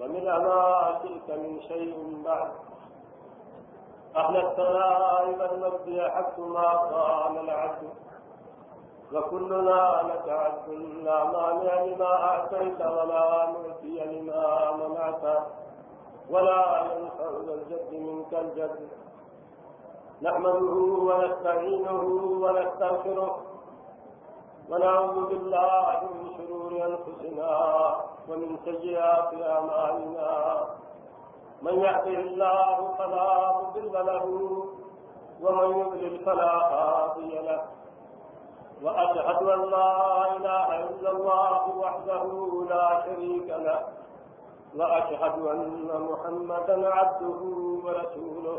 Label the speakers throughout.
Speaker 1: ومن ما شئت من شيء بعد. أهل الثناء والمجد يحق ما قال العبد. وكلنا لك عبد لا مانع لما أعطيت ولا معطي لما منعت. ولا ينفع ذا الجد منك الجد. نحمده ونستعينه ونستغفره. ونعوذ بالله من شرور أنفسنا ومن سيئات أعمالنا. من يهده الله فلا مضل له ومن يضلل فلا هادي له. وأشهد أن لا إله إلا الله وحده لا شريك له. وأشهد أن محمدا عبده ورسوله.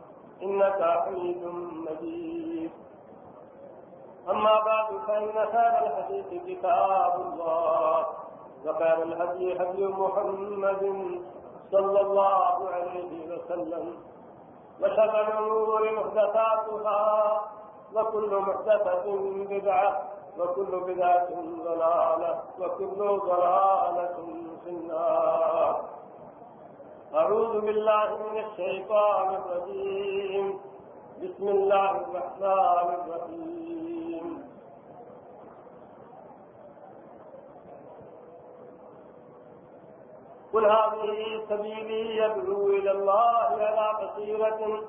Speaker 1: إنك حميد مجيد. أما بعد، فإن خير الحديث كتاب الله، وخير الهدي هدي محمد صلى الله عليه وسلم، وشر الأمور محدثاتها، وكل محدثة بدعة، وكل بدعة ضلالة، وكل ضلالة في النار. أعوذ بالله من الشيطان الرجيم. بسم الله الرحمن الرحيم. قل هذه سبيلي يدعو إلى الله على بصيرة.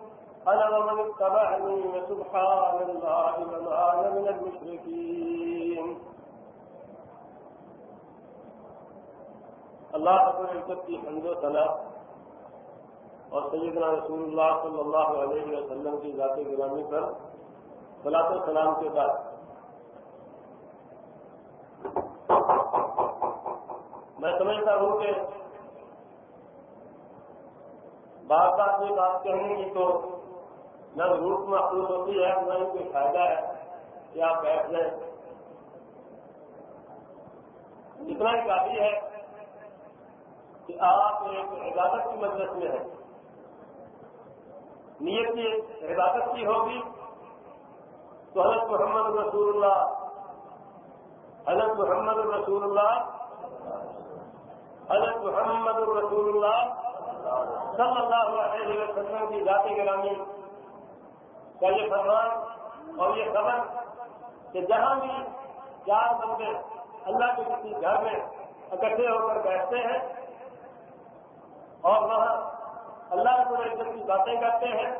Speaker 1: أنا ومن اتبعني، وسبحان الله وما أنا من المشركين. اللہ رب العزت کی حمد و ثنا اور سیدنا رسول اللہ صلی اللہ علیہ وسلم کی ذات گرامی پر صلاح السلام کے بعد میں سمجھتا ہوں کہ بات بات میں بات کہنے کی تو نہ ضرورت محسوس ہوتی ہے، نہ ہی کوئی فائدہ ہے کہ آپ بیٹھ جائیں۔ اتنا ہی کافی ہے کہ آپ ایک عبادت کی مجلس میں ہیں۔ نیت کی عبادت کی ہوگی تو حضرت محمد رسول اللہ، حضرت محمد رسول اللہ، حضرت محمد رسول اللہ صلی اللہ علیہ وسلم کی ذاتی گرامی کا یہ فرمان اور یہ خبر کہ جہاں بھی چار بندے اللہ کے کسی گھر میں اکٹھے ہو کر بیٹھتے ہیں اور وہاں اللہ کو عزت کی باتیں کرتے ہیں،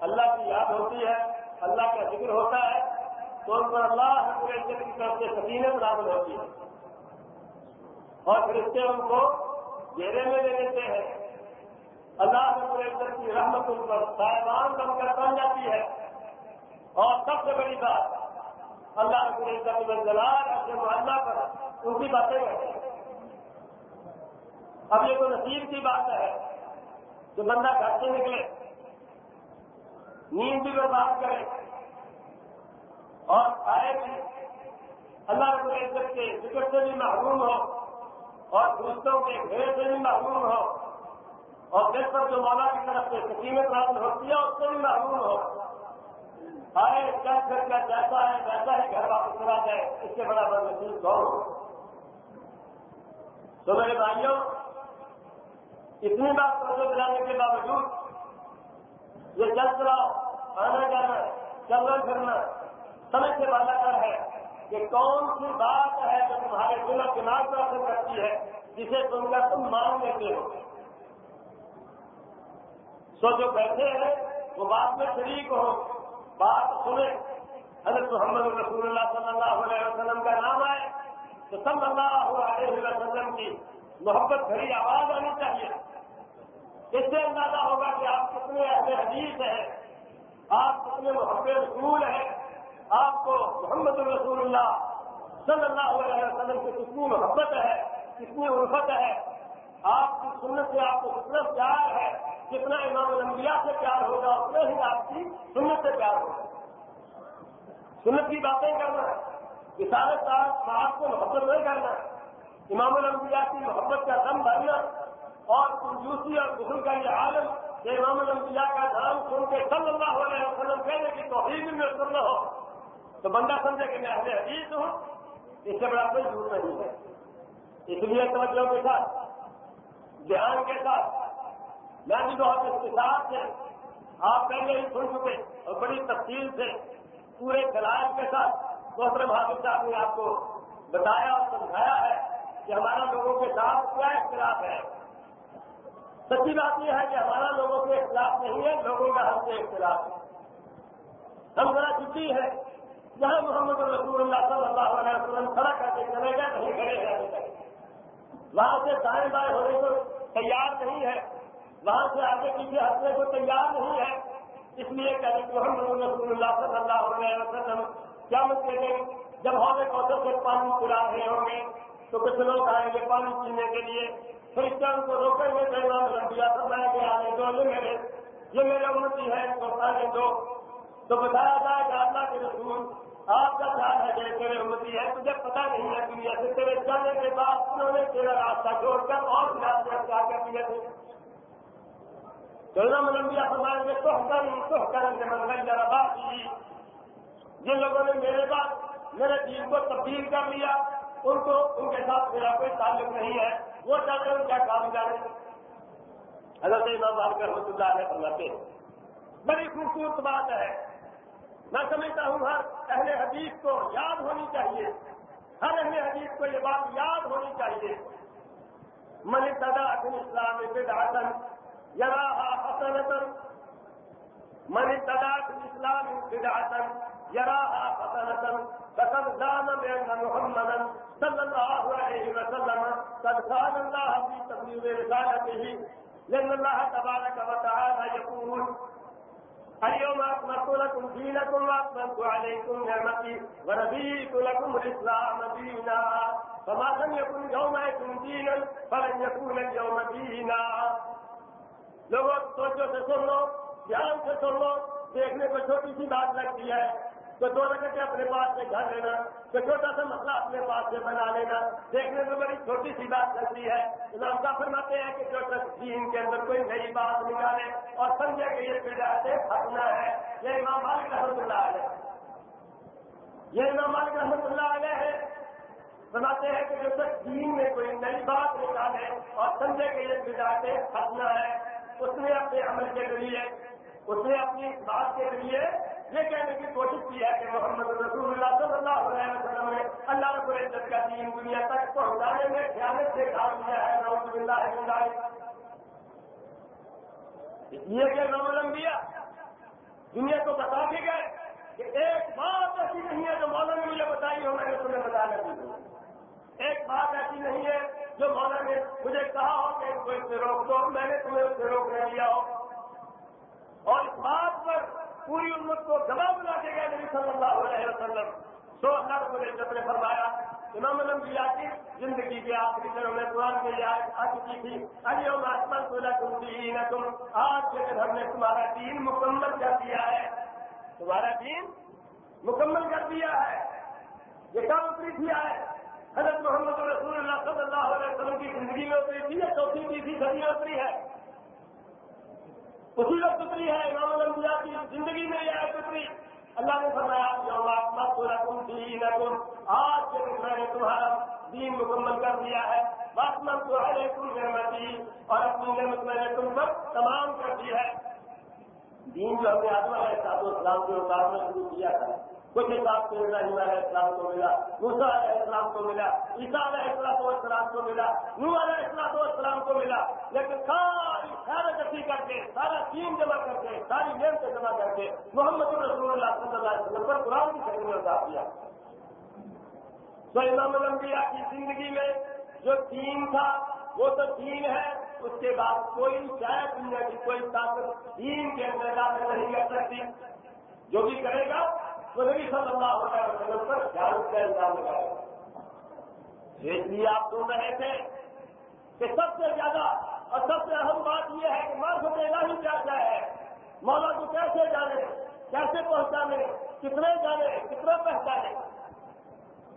Speaker 1: اللہ کی یاد ہوتی ہے، اللہ کا ذکر ہوتا ہے، تو ان پر اللہ کو عزت کی طرف سے سکینت برابر ہوتی ہے۔ اور پھر اس سے ان کو گھیرے میں لے لیتے ہیں۔ اللہ رب العزت کی رحمت ان پر صاحبان بن کر بن جاتی ہے۔ اور سب سے بڑی بات، اللہ رب العزت میں جلال اپنے محلہ پر ان کی باتیں کرتے ہیں۔ اب یہ تو نصیب کی بات ہے۔ کہ بندہ گھر سے نکلے، نیند بھی برباد کرے اور آئے بھی اللہ رب العزت کے ذکر سے بھی محروم ہو اور دوستوں کے گھر سے بھی محروم ہو اور دل پر جو مولا کی طرف سے سکیمت حاصل ہوتی ہے، اس سے بھی محروم ہو۔ آئے، کیا گھر کا جیسا ہے ویسا ہی گھر واپس چلا جائے، اس سے بڑا بڑا نصیب کون ہو؟ تو میرے بھائیوں، اتنی بات توجہ دلانے کے یہ چل چلا آنا جانا چلنا پھرنا سمجھ سے بالا کر ہے کہ کون سی بات ہے جو تمہارے دل اور دماغ پر اثر کرتی ہے، جسے تم کا تم مان لیتے ہو۔ سو جو بیٹھے ہیں وہ بات میں شریک ہو۔ بات سنیں حضرت محمد رسول اللہ صلی اللہ علیہ وسلم کا نام آئے تو صلی اللہ علیہ وسلم کی محبت بھری آواز آنی چاہیے۔ اس سے اندازہ ہوگا کہ آپ کتنے ایسے حدیث ہیں، آپ کتنے محبت رسول ہیں، آپ کو محمد رسول اللہ صلی اللہ علیہ وسلم سے کتنی محبت ہے، کتنی الفت ہے۔ آپ کی سنت سے آپ کو کتنا پیار ہے، کتنا امام الانبیاء سے پیار ہوگا، اتنا ہی آپ کی سنت سے پیار ہوگا۔ سنت کی باتیں کرنا کسان صاحب کو محبت نہیں کرنا، امام الانبیاء کی محبت کا دم بھرنا اور کنجوسی اور غسل کا یہ عالم امام الانبیاء کا نام سن کے صلی اللہ علیہ وسلم کہنے کی توحید میں سننا ہو تو بندہ سمجھے کہ میں اہل حدیث ہوں، اس سے بڑا کوئی جھوٹ نہیں ہے۔ اس لیے توجہ کے ساتھ، دھیان کے ساتھ، میں بھی بہت اختصار سے، آپ پہلے ہی سن چکے اور بڑی تفصیل سے پورے کلائم کے ساتھ محترم حافظ صاحب نے آپ کو بتایا اور سمجھایا ہے کہ ہمارا لوگوں کے ساتھ کیا اختلاف ہے۔ سچی بات یہ ہے کہ ہمارا لوگوں کے اختلاف نہیں ہے، لوگوں کا ہم سے اختلاف ہے۔ ہم ذرا چھٹی ہے جہاں محمد رسول اللہ صلی اللہ علیہ وسلم کھڑا کر کے چلے گئے، نہیں کھڑے ہیں وہاں سے دائیں بائیں ہونے کو تیار نہیں ہے۔ وہاں سے آگے پیچھے ہٹنے کو تیار نہیں ہے۔ اس لیے کہ محمد رسول اللہ صلی اللہ علیہ وسلم کیا مطلب جب ہمیں کوشش سے پانی پلا رہے ہوں گے، تو کچھ لوگ آئیں گے پانی پینے کے لیے۔ پھر ان کو روکیں گے کہ لمبیا سب کے آنے دو، یہ میرے یہ میرے امتی ہے ان کو آنے دو۔ تو بتایا جائے کہ اللہ کے رسول آپ کا خیال ہے کہ تیرے امتی ہے تجھے پتا نہیں ہے دنیا سے تیرے جانے کے بعد انہوں نے تیرا راستہ چھوڑ کر اور کیا کر دیے تھے۔ چلنا ملمبیا فرمائیں گے تو کریں تو کریں گے منگل ذرا جن لوگوں نے میرے بعد، میرے دین کو تبدیل کر لیا۔ ان کو، ان کے ساتھ میرا کوئی تعلق نہیں ہے۔ وہ چاہتے ہیں کیا کام جانے حضرت امام مالک رحمۃ اللہ علیہ فرماتے ہیں، بڑی خوبصورت بات ہے۔ میں سمجھتا ہوں ہر اہل حدیث کو یاد ہونی چاہیے۔ ہر اہل حدیث کو یہ بات یاد ہونی چاہیے۔ من تدا اپنے اسلام بدعتن یرا حسنتن من تدا اسلام بدعتن یرا حسنتن فقد زان بأن محمدا صلى الله عليه وسلم قد كان الله في تبليغ رسالته. لأن الله تبارك وتعالى يقول، اليوم أكملت لكم دينكم وأتممت عليكم نعمتي ورضيت لكم الإسلام دينا. فما لم يكن يومئذ دينا، فلن يكون اليوم دينا. لوگوں سوچو سے سن لو، دھیان سے سن لو، دیکھنے کو چھوٹی سی بات لگتی ہے تو دو رکھتے اپنے پاس سے گھر لینا تو چھوٹا سا مسئلہ اپنے پاس سے بنا لینا۔ دیکھنے میں بڑی چھوٹی سی بات لگتی ہے۔ امام کا فرماتے ہیں کہ جو تک دین کے اندر کوئی نئی بات نکالے اور سمجھے کہ یہ پیڑا سے پھنسنا ہے، یہ امام مالک رحمت اللہ علیہ یہ امام مالک رحمت اللہ علیہ ہے۔ فرماتے ہیں کہ جو تک دین میں کوئی نئی بات نکالے اور سمجھے کہ یہ پیڑا سے پھنسنا ہے، اس نے اپنے عمل کے ذریعے اس نے اپنی بات کے ذریعے یہ کہنے کی کوشش کی ہے کہ محمد رسول اللہ صلی اللہ علیہ وسلم نے اللہ رب العزت کا دین دنیا تک پہنچانے میں خیالت سے کام کیا ہے نوز اللہ اس لیے کہ نو دنیا کو بتا کے گئے کہ ایک بات ایسی نہیں ہے جو مولانا نے مجھے بتائی ہو، میں نے تمہیں بتانا دی ایک بات ایسی نہیں ہے جو مولانا نے مجھے کہا ہو کہ ان سے روک دو، میں نے تمہیں اس سے روکنے دیا ہو۔ اور اس بات پر پوری امت کو گواہ بنا کے گئے نبی صلی اللہ علیہ وسلم۔ سو اللہ رب العزت نے فرمایا، امام الانبیاء کی زندگی کے آخری دنوں میں قرآن میں یہ آ چکی تھی ارے آسمان کو تم دین تم آج کے دن ہم نے تمہارا دین مکمل کر دیا ہے۔ تمہارا دین مکمل کر دیا ہے۔ یہ کب اتری تھی آئے حضرت محمد رسول اللہ صلی اللہ علیہ وسلم کی زندگی میں اتری تھی یا چوتھی تیسری صدی میں اتری ہے۔ اسی وقت اتری ہے، امام الانبیاء کی زندگی میں یہ آیت اتری اللہ نے فرمایا، یوم تم دین آج کے دن میں نے تمہارا دین مکمل کر دیا ہے۔ بس تو ہے تم نعمتی، اور اپنی نعمت میں نے تم پر تمام کر دی ہے۔ دین جو ہم نے آدم علیہ صاحب اسلام کے اتارنا شروع کیا تھا۔ کچھ حساب سے ابراہیم علیہ السلام کو ملا موسا علیہ السلام کو ملا عیسا علیہ السلام السلام کو ملا نو علیہ السلام السلام کو ملا، لیکن ساری سارا کٹھی کر کے سارا چین جمع کر کے ساری نیم سے جمع کر کے محمد رسول اللہ صلی اللہ علیہ وسلم پر قرآن کی شکل میں اتار دیا تو امام الانبیاء کی زندگی میں جو تین تھا، وہ تو تین ہے، اس کے بعد کوئی شاید دنیا کی کوئی طاقت تین کے میدان میں نہیں کر سکتی۔ جو بھی کرے گا نبی صلی اللہ علیہ وسلم پر خیال کا الزام لگائے اس لیے آپ سن رہے تھے کہ سب سے زیادہ اور سب سے اہم بات یہ ہے کہ مرد دینا ہی کیا کیا ہے۔ مولا کو کیسے جانے، کیسے پہنچانے، کتنے جانے، کتنا پہچانے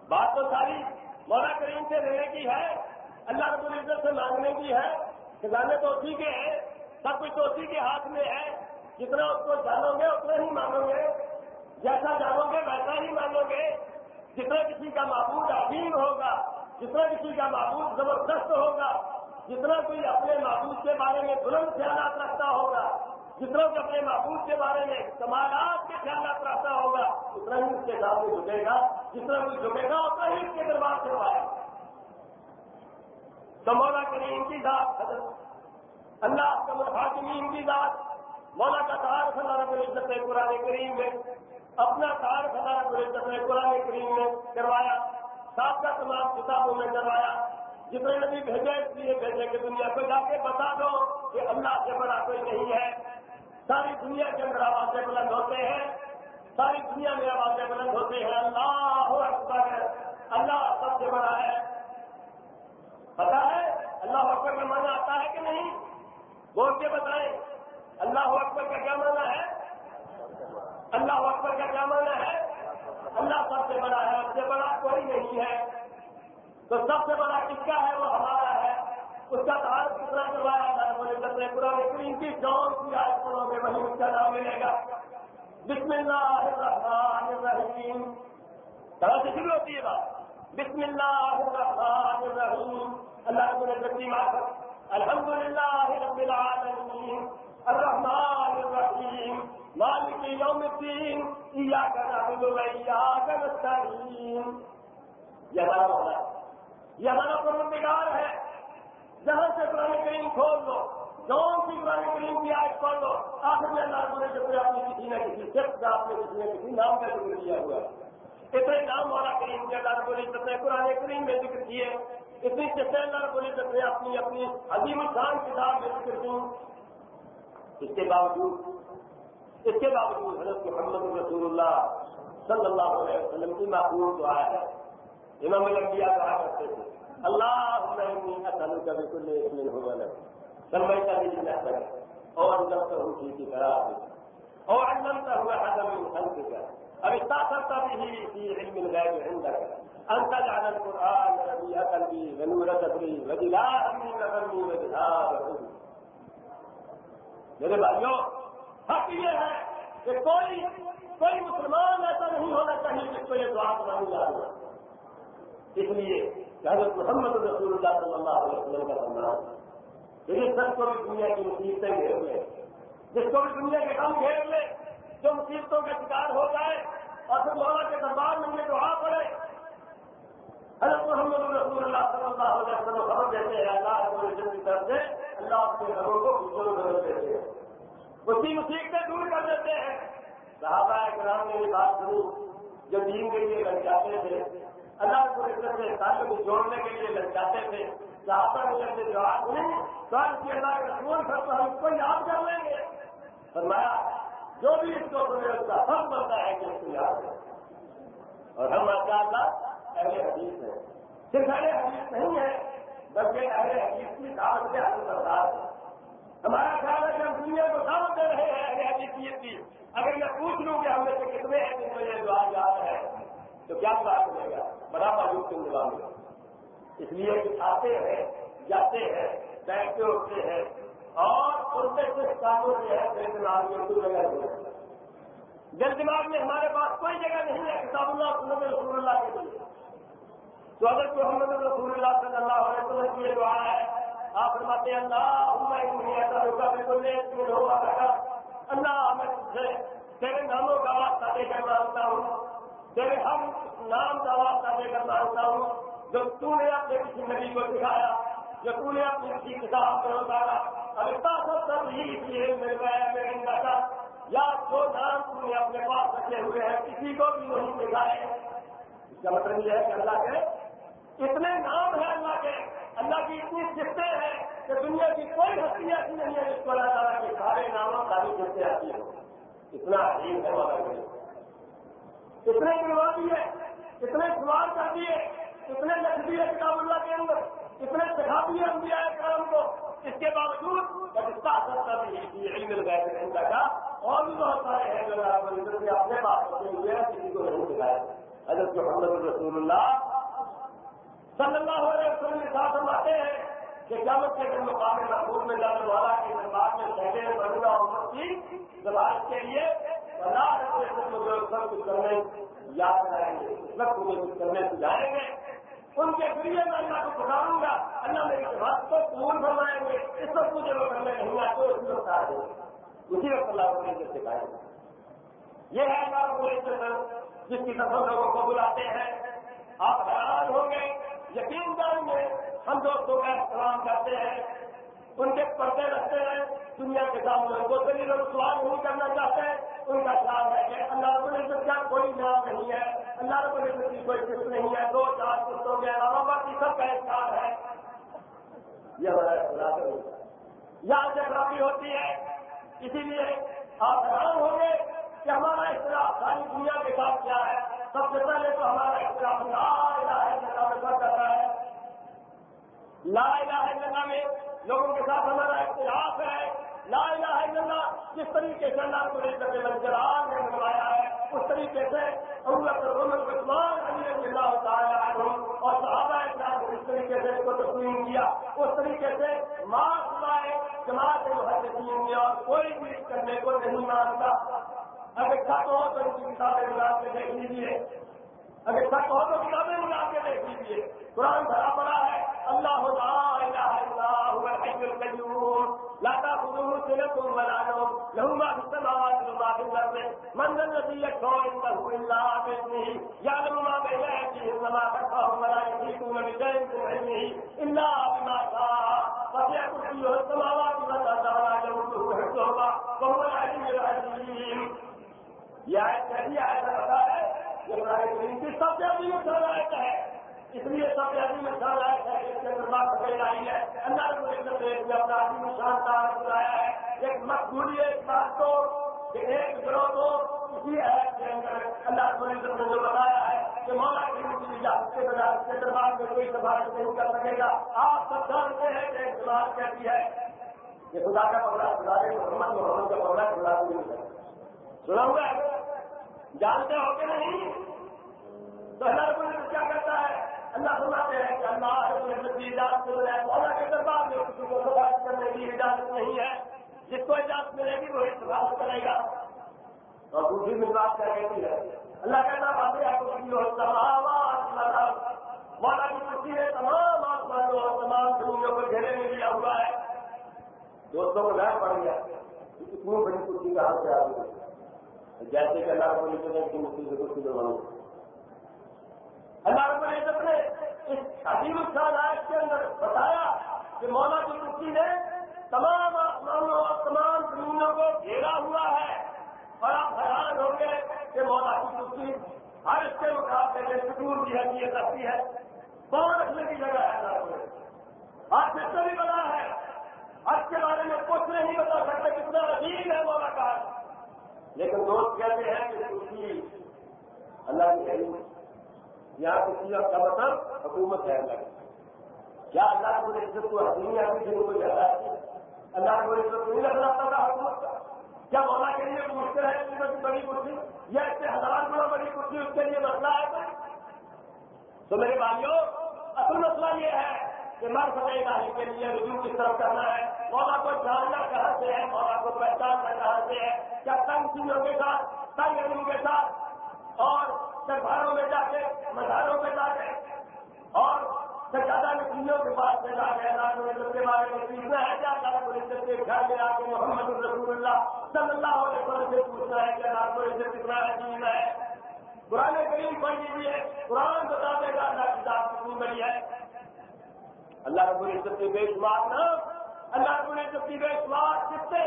Speaker 1: بات تو ساری مولا کریم سے لینے کی ہے، اللہ رب العزت سے مانگنے کی ہے۔ خزانے تو اسی کے ہیں، سب کچھ تو اسی کے ہاتھ میں ہے۔ جتنا اس کو جانو گے، اتنا ہی مانو گے۔ جیسا جانو گے ویسا ہی مانو گے جتنا کسی کا معبود عظیم ہوگا، جتنا کسی کا معبود زبردست ہوگا، جتنا کوئی اپنے معبود کے بارے میں بلند خیالات رکھتا ہوگا، جتنا کہ اپنے معبود کے بارے میں سماجات کے خیالات رکھتا ہوگا، اتنا ہی اس کے سامنے جھکے گا، جتنا کوئی جھکے گا، اتنا ہی اس کے دربار سے پائے گا۔ تو مولا کریم کی ذات، حضرت اللہ کا الحاکمین کی ذات، مولا کا تار خدا رب العزت قرآن کریم میں اپنا تار خدا رب نے قرآن کریم میں کروایا ساتھ کا تمام کتابوں میں کروایا۔ جتنے نبی بھیجے، اس لیے بھیجے کہ دنیا کو جا کے بتا دو کہ اللہ سے بڑا کوئی نہیں ہے۔ ساری دنیا کے اندر آوازیں بلند ہوتے ہیں۔ ساری دنیا میں آوازیں بلند ہوتے ہیں۔ اللہ اکبر، اللہ سب سے بڑا ہے۔ پتا ہے اللہ اکبر کا مانا آتا ہے کہ نہیں؟ بول کے بتائیں۔ اللہ اکبر کا کیا مانا ہے؟ اللہ اکبر کا کیا مانا ہے؟ اللہ سب سے بڑا ہے، سب سے بڑا کوئی نہیں ہے۔ تو سب سے بڑا کس کا ہے؟ وہ ہمارا ہے۔ اس کا تعارف کتنا کروایا اللہ بولے کرتے پرانے کریم کی جون کی آج پڑوں میں وہی اس کا نام ملے گا۔ بسم اللہ الرحمن الرحیم۔ طرح سے شروع ہوتی ہے بات۔ بسم اللہ الرحمن الرحیم۔ اللہ رب العزت کی معرفت الحمد للہ رب العالمین۔ الرحمن الرحیم مالک یوم الدین ایاک نعبد و ایاک نستعین یہ ہمارا مولا یہ ہمارا پروردگار ہے. جہاں سے قرآن کریم کھول دو جون سی قرآن کریم کی آج پڑھ لو، آخر میں اللہ کو رب العزت نے کسی نہ کسی صرف کا آپ نے کسی نہ کسی نام کا ذکر کیا ہوا ہے۔ اتنے نام والا کریم کے اللہ رب العزت نے قرآن کریم میں ذکر کیے، اتنی چیزیں اللہ رب العزت نے اپنی اپنی عظیم الخان کتاب میں ذکر کی اس کے باوجود اس کے باوجود حضرت محمد رسول اللہ صلی اللہ علیہ وسلم کی معقول دعا ہے۔ امام الانبیاء کہا کرتے تھے اللہ اسلو کا بالکل اطمین ہو گیا سلمئی کا بھی جنت ہے اور اندر کا ہوں کی طرح اور اندر کا ہوا حضم خلق کا اب استاثرت به في علم الغيب عندك أن تجعل القرآن ربيع قلبي ونور صدري وجلاء من قلبي وذهاب حزني میرے بھائیوں، حق یہ ہے کہ کوئی کوئی مسلمان ایسا نہیں ہونا چاہیے جس کو یہ دعا نہیں یاد اس لیے حضرت محمد رسول اللہ صلی اللہ علیہ وسلم کا سلمان لیکن سب کو بھی دنیا کی مصیبتیں گھیر لے۔ جس کو بھی دنیا کے کم گھیر لے، جو مصیبتوں کا شکار ہو جائے اور پھر مولا کے دربار میں یہ دعا پڑے حضرت محمد رسول اللہ صلی اللہ علیہ وسلم خبر دیتے ہیں، اللہ کی طرف سے۔ اللہ اپنے گھروں کو خوشبو بدل دیتے ہیں۔ اسی مصیبتیں دور کر دیتے ہیں۔ صحابہ کرام نے یہ بات سنی جو دین کے لیے لگ جاتے تھے۔ اللہ کو عزت سے تعلق کو جوڑنے کے لیے لگ جاتے تھے۔ صحابہ نے جب دعا سنی، تو اللہ کے رسول سب ہم اس کو یاد کر لیں گے۔ فرمایا، جو بھی اس کو سنے، اس سب بنتا ہے کہ اس کو یاد ہے۔ اور ہم اللہ اہل حدیث ہے صرف اہل حدیث نہیں ہے بلکہ اہل حدیث کی دعوت سے حل سردار ہے ہمارا خیال ہے کہ ہم دنیا کو دعوت دے رہے ہیں، اہل حدیثیت کی۔ اگر میں پوچھ لوں کہ ہم میں سے کتنے ہیں جن کو یہ دعا یاد ہے، تو کیا بات ملے گا؟ بڑا موجود کے دعا ملے اس لیے کہ آتے ہیں، جاتے ہیں، بیٹھتے اٹھتے ہیں، اور ان سے کاموں سے ہے دل دماغ میں اردو جگہ نہیں دل دماغ میں ہمارے پاس کوئی جگہ نہیں ہے، کتاب اللہ سنت رسول اللہ کے لیے۔ تو اگر کوئی محمد رسول اللہ صلی اللہ علیہ وسلم کی دعا ہے، آپ فرماتے ہیں اللہ ایسا روکا بالکل ہوگا اللہ، میں تجھے، تیرے ناموں کا واسطہ دے کر مانگتا ہوں۔ تیرے ہم نام کا واسطہ دے کر مانگتا ہوں۔ جو تو نے اپنے کسی نبی کو سکھایا جو تو نے اپنی کسی کتاب کو اتارا۔ ابھی تاثر سب ہی اس لیے مل گیا میرے کا یا جو نام تم نے اپنے پاس رکھے ہوئے ہیں، کسی کو بھی نہیں دکھائے۔ اس کا مطلب یہ ہے کہ اللہ کے اتنے نام ہیں اللہ کے، اللہ کی اتنی سفتیں ہیں کہ دنیا کی کوئی ہستی ایسی نہیں ہے جس کو اللہ تعالیٰ کے سارے ناموں ساری سفتیں آتی ہیں۔ اتنا عجیب ہے والا اتنے جی۔ گروا دیے اتنے سوال کر دیے اتنے لکھ دیے کتاب اللہ کے اندر اتنے سکھا دیے ہم دیا ہے کرم کو۔ اس کے باوجود جب اس کا اثر کر دی علم گئے کا اور بھی بہت سارے ہیں جو اپنے پاس ہوئے کسی کو نہیں سکھائے حضرت محمد رسول اللہ صلی اللہ علیہ وسلم کے ساتھ ہم آتے ہیں کہ قیامت کے دن مقام محبوب میں جانے والا کے دربار میں پہلے بڑھنا عمر کی زبان کے لیے اللہ مجھے سب کچھ کرنے یاد کرائیں گے۔ سب مجھے کچھ کرنے سے جائیں گے۔ ان کے ذریعے میں اللہ کو پکاروں گا۔ اللہ میری بات کو قبول فرمائیں گے۔ اس وقت مجھے وہ کرنے نہیں آتے اسی وقت آ دیں گے۔ اسی وقت اللہ کو عزت سکھائیں گے یہ ہے اللہ کو جس کی طرف لوگوں کو بلاتے ہیں، آپ حیران ہوں گے۔ یقین جان میں ہم دوستوں کا احترام کرتے ہیں، ان کے پردے رکھتے ہیں، دنیا کے سامنے وہ دلی لوگ سوال نہیں کرنا چاہتے، ان کا خیال ہے کہ اللہ رب العزت کا کوئی نام نہیں ہے، اللہ رب العزت کی کوئی قسط نہیں ہے، دو چار قسطوں کے علاوہ باقی سب کا اختیار ہے۔ یہ ہمارا اختلاف ہے۔ یہاں سے خرابی ہوتی ہے، اسی لیے آپ حیران ہوں گے کہ ہمارا اختلاف ساری دنیا کے ساتھ کیا ہے؟ سب سے پہلے تو ہمارا اختلاف لا الہ الا اللہ میں کرتا ہے۔ لا الہ الا اللہ میں لوگوں کے ساتھ ہمارا اختلاف ہے۔ لا الہ الا اللہ جس طریقے سے اللہ کو لے کر منجران نے منوایا ہے، اس طریقے سے عمر عمر عثمان علی اللہ تعالیٰ اور صحابہ اکرام کو اس طریقے سے اس کو تسلیم کیا، اس طریقے سے ماں سوائے جماعت محدثین نے اور کوئی بھی کرنے کو نہیں مانتا۔ اگر شک ہو تو ان کی کتابیں ملا کے دیکھ لیجیے اگر شک ہو تو کتابیں ملا کے دیکھ لیجیے قرآن بھرا پڑا ہے۔ اللہ لاتا خدو ولا نوم۔ له یہ آیت کیسی آیت بتا ہے یہ قرآن کریم کی سب سے عظیم شان آیت ہے۔ اس لیے سب سے عظیم شان آیت ہے اس کے اندر بات آئی ہے۔ اللہ رب العزت نے اپنا عظیم شان کا بلایا ہے۔ ایک مقبولی، ایک بات کو کہ ایک گروہ کو اسی آیت کے اندر اللہ رب العزت نے جو بتایا ہے کہ مولا کریم کی اجازت کے بجائے اس کے دربار میں کوئی سفارش نہیں کر سکے گا۔ آپ سب جانتے ہیں کہ ایک سفارش کہتی ہے۔ یہ خدا کا پکڑا خدا محمد محمد کا پکڑا خدا کو نہیں کرتا سنا ہوا ہے۔ جانتے ہو کہ نہیں؟ تو اللہ رب العزت کیا کرتا ہے؟ اللہ سناتے ہیں کہ اللہ کی اجازت مل رہا ہے مولا کے دربار میں کسی کو سفارش کرنے کی اجازت نہیں ہے۔ جس کو اجازت ملے گی وہ سفارش کرے گا۔ اور دوسری بھی بات کیا کہتی ہے۔ اللہ کہتا بات ہے کچھ ہو تمام مطلب مولا کی خوشی ہے، تمام آسمانوں اور تمام زمینوں کو گھیرے میں لیا ہوا ہے۔ دوستوں کو ڈر پڑ گیا۔ اتنی بڑی خوشی کہاں سے آ گئی جیسے کہ اللہ رب العزت کی مفتی سے کچھ اللہ رب العزت نے اس عظیم شان آیت کے اندر بتایا کہ مولا کی مفتی نے تمام آسمانوں اور تمام زمینوں کو گھیرا ہوا ہے اور آپ حیران ہوں گے کہ مولا کی مفتی ہر اس کے مقابلے میں سکون کی حیثیت رکھتی ہے۔ کون رکھنے کی جگہ ہے اللہ رب آج جس سے بھی بنا ہے آج کے بارے میں کچھ نہیں بتا سکتے کتنا عظیم ہے مولا کا۔ لیکن دوست کہتے ہیں کہ خوشی اللہ کی ہے۔ یہاں خوشی کا مطلب حکومت ہے اللہ کی۔ کیا اللہ کو عزت کو حسین آتی تھی کو زیادہ آتی اللہ کو عزت نہیں لگ رہا تھا حکومت کا۔ کیا مولا کے لیے مشکل ہے اتنی بڑی بڑی کرسی یا اس سے ہزار گنا بڑی کرسی اس کے لیے مسئلہ ہے۔ تو میرے بھائیوں، اصل مسئلہ یہ ہے کہ مر سکے گا کے لیے رجوع کس طرف کرنا ہے؟ مولا کو جاننا کہاں سے ہے؟ مولا کو پہچاننا کہاں سے ہے؟ کیا تنگ چیزوں کے ساتھ، تنگ علم کے ساتھ اور درباروں میں جا کے مزاروں میں جا کے اور سجادہ نکلیوں کے پاس میں جا کے اللہ کے بارے میں سیکھنا ہے کیا اللہ کو عزت کے گھر میں آ کے محمد الرسول اللہ صلی اللہ علیہ وسلم سے پوچھنا ہے کہ اللہ کو عزت کتنا عظیم ہے۔ قرآن کریم پڑھ لیجیے قرآن بتا دے گا اللہ کی کتنی بڑی ہے۔ اللہ رب العزت کی بے شمار نام، اللہ رب العزت کی بے شمار کتے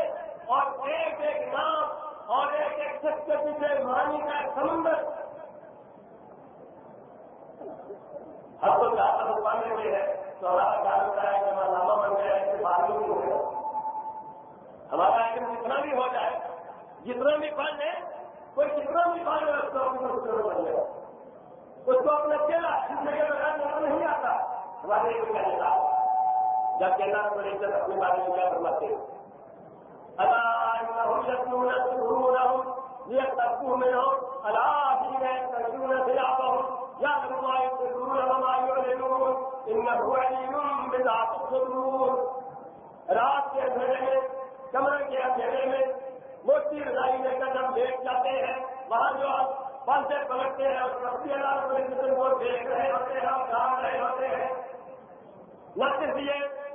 Speaker 1: اور ایک ایک نام اور ایک ایک شخص کے پیچھے مانی کا سمندر۔ ہر تو زیادہ پڑھنے میں ہے تو ہمارا خیال ہوتا ہے کہ ہمارا نامہ بن گیا ہے بعد میں ہو گیا ہمارا آئٹم جتنا بھی ہو جائے، جتنا بھی پڑھ لے، کوئی کتنا بھی پڑھ لے، اس کو اپنا بن جائے۔ اس کو اپنا چیلا اس جگہ بغیر نظر نہیں آتا۔ ہمارے ایک کہنے جب کہنا تو عزت اپنے بارے میں کیا فرماتے ہیں؟ اللہ یہ میں ہو اللہ یا ہمارے ضرور رات کے اندھیرے میں، کمرے کے اندھیرے میں موٹی رضائی لے کر جب لیٹ جاتے ہیں، وہاں جو پل سے پلٹتے ہیں اور سب اللہ کو دیکھ رہے ہوتے ہیں اور جان رہے ہوتے ہیں نہ صرف یہ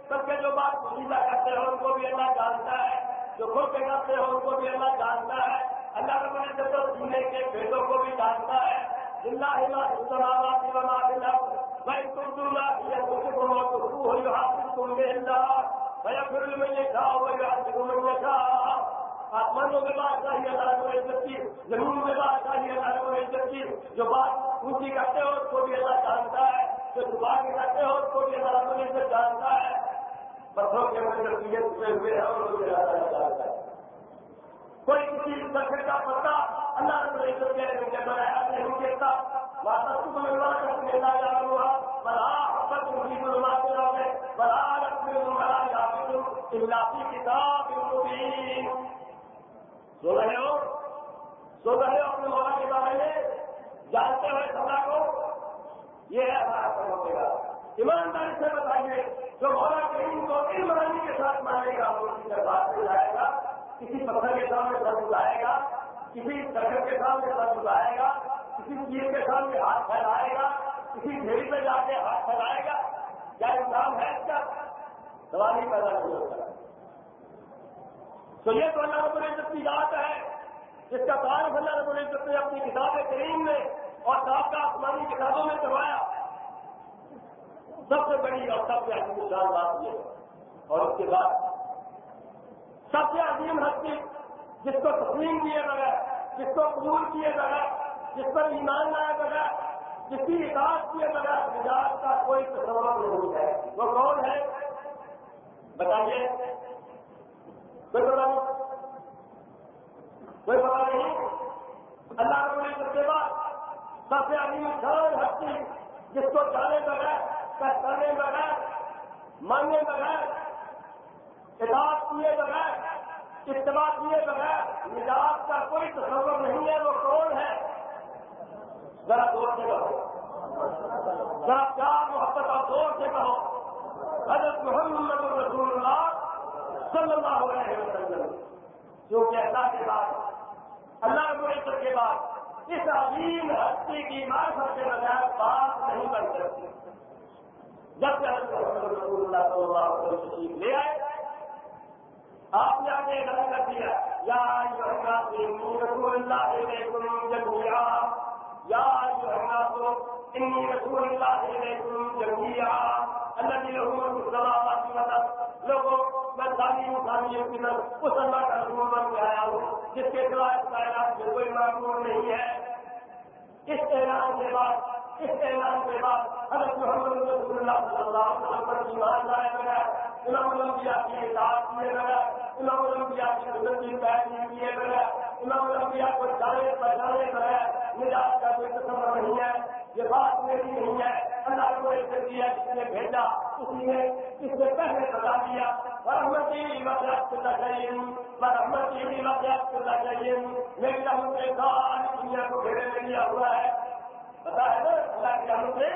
Speaker 1: سب کے جو بات پوچھا کرتے ہیں، ان کو بھی اللہ جانتا ہے۔ جو کھل کے کرتے ہیں، ان کو بھی اللہ جانتا ہے۔ اللہ رب نے جب سینے کے بیٹوں کو بھی جانتا ہے اللہ بھائی تم تم ہوئی حاصل تم گے اللہ بھیا پھر میں یہ تھا وہی حاصل میں تھا آسمانوں میں بات چاہیے، اللہ رب العزت کی۔ زمین میں بات چاہیے، اللہ رب العزت کی۔ جو بات اونچی کرتے ہو اس کو بھی اللہ جانتا ہے۔ جو چھپا کے کرتے ہو اس کو بھی اللہ رب العزت جانتا ہے۔ پتھروں کے اندر پیے چھپے ہوئے ہیں اور مجھے اللہ جانتا ہے۔ کوئی کسی سفر کا پتا اللہ رب کے بنایا نہیں دیتا ماتا تم اللہ کا میلا جا ہوا۔ بلا حبت مجھے بلوا کے رہے بلا رکھ بلا جا اللہ کی کتاب مبین۔ سو رہے ہو؟ سو رہے ہو اپنے مولا کے بارے میں؟ جانتے ہوئے سزا کو؟ یہ ہے ہمارا گا ایمانداری سے بتائیے، جو مولا کریم کو ایمانی کے ساتھ مانے گا وہ کسی دربار سے جائے گا؟ کسی پتھر کے سامنے سر اگائے گا؟ کسی سرکر کے سامنے سر اگائے گا؟ کسی چیز کے سامنے ہاتھ پھیلائے گا؟ کسی ڈھیری پہ جا کے ہاتھ پھیلائے گا؟ کیا انسان ہے اس کا؟ سوال ہی پیدا نہیں ہوتا۔ تو یہ تو اللہ رب العزت کی ذات ہے، جس کا تعارف اللہ رب العزت نے اپنی کتاب کریم میں اور صاحب کا آسمانی کتابوں میں کروایا سب سے بڑی اور سب سے عظیم شان بات یہ اور اس کے بعد سب سے عظیم ہستی جس کو تسلیم کیے بغیر، جس کو قبول کیے بغیر، جس پر ایمان لائے بغیر، جس کی اطاعت کیے بغیر نجات کا کوئی تصور نہیں ہے۔ وہ کون ہے؟ بتائیے۔ کوئی پتا نہیں؟ کوئی پتا نہیں؟ اللہ رب العزت کے بعد سب سے عظیم شان ہستی، جس کو جانے بغیر، پہچانے بغیر، ماننے بغیر، اطاعت کیے بغیر اتباع کیے بغیر، نجات کا کوئی تصور نہیں ہے، وہ کون ہے؟ ذرا دور سے کہو۔ ذرا پیار، محبت اور دور سے کہو۔ حضرت محمد رسول اللہ صلی اللہ علیہ وسلم۔ جو کہ اللہ کے بعد، اللہ رب العزت کے بعد اس عظیم ہستی کی معرفت کے بغیر بات نہیں بن سکتی جب سے رسول اللہ صلی اللہ علیہ وسلم لے آئے، آپ نے آگے اعلان کر دیا، یا رسول اللہ جمیا یا انی رسول الله إليكم اللہ جمیا اللہ جی مدد لوگوں میں تعلیم تعلیم کی طرف اس اللہ کا رسول بن کے آیا ہوں جس کے خلاف کائنات میں کوئی معمول نہیں ہے اس اعلان کے بعد اس اعلان کے بعد حضرت محمد رسول اللہ صلی اللہ علیہ وسلم. پر ایمان لائے بغیر امام الانبیاء کی اطاعت کیے بغیر امام الانبیاء کی سنت کی پیروی کیے بغیر امام الانبیاء کو جانے پہچانے گیا بغیر نجات کا کوئی تصور نہیں ہے، یہ بات میری نہیں ہے اللہ کو ایسے دیا جس نے بھیجا۔ اسی نے اس نے پہلے بتا دیا برہمتی وقت چاہیے برہمتی وقت چاہیے میری رحمت نے ساری دنیا کو گھیرے میں لیا ہوا ہے۔ پتا ہے نا اللہ کی رحمت نے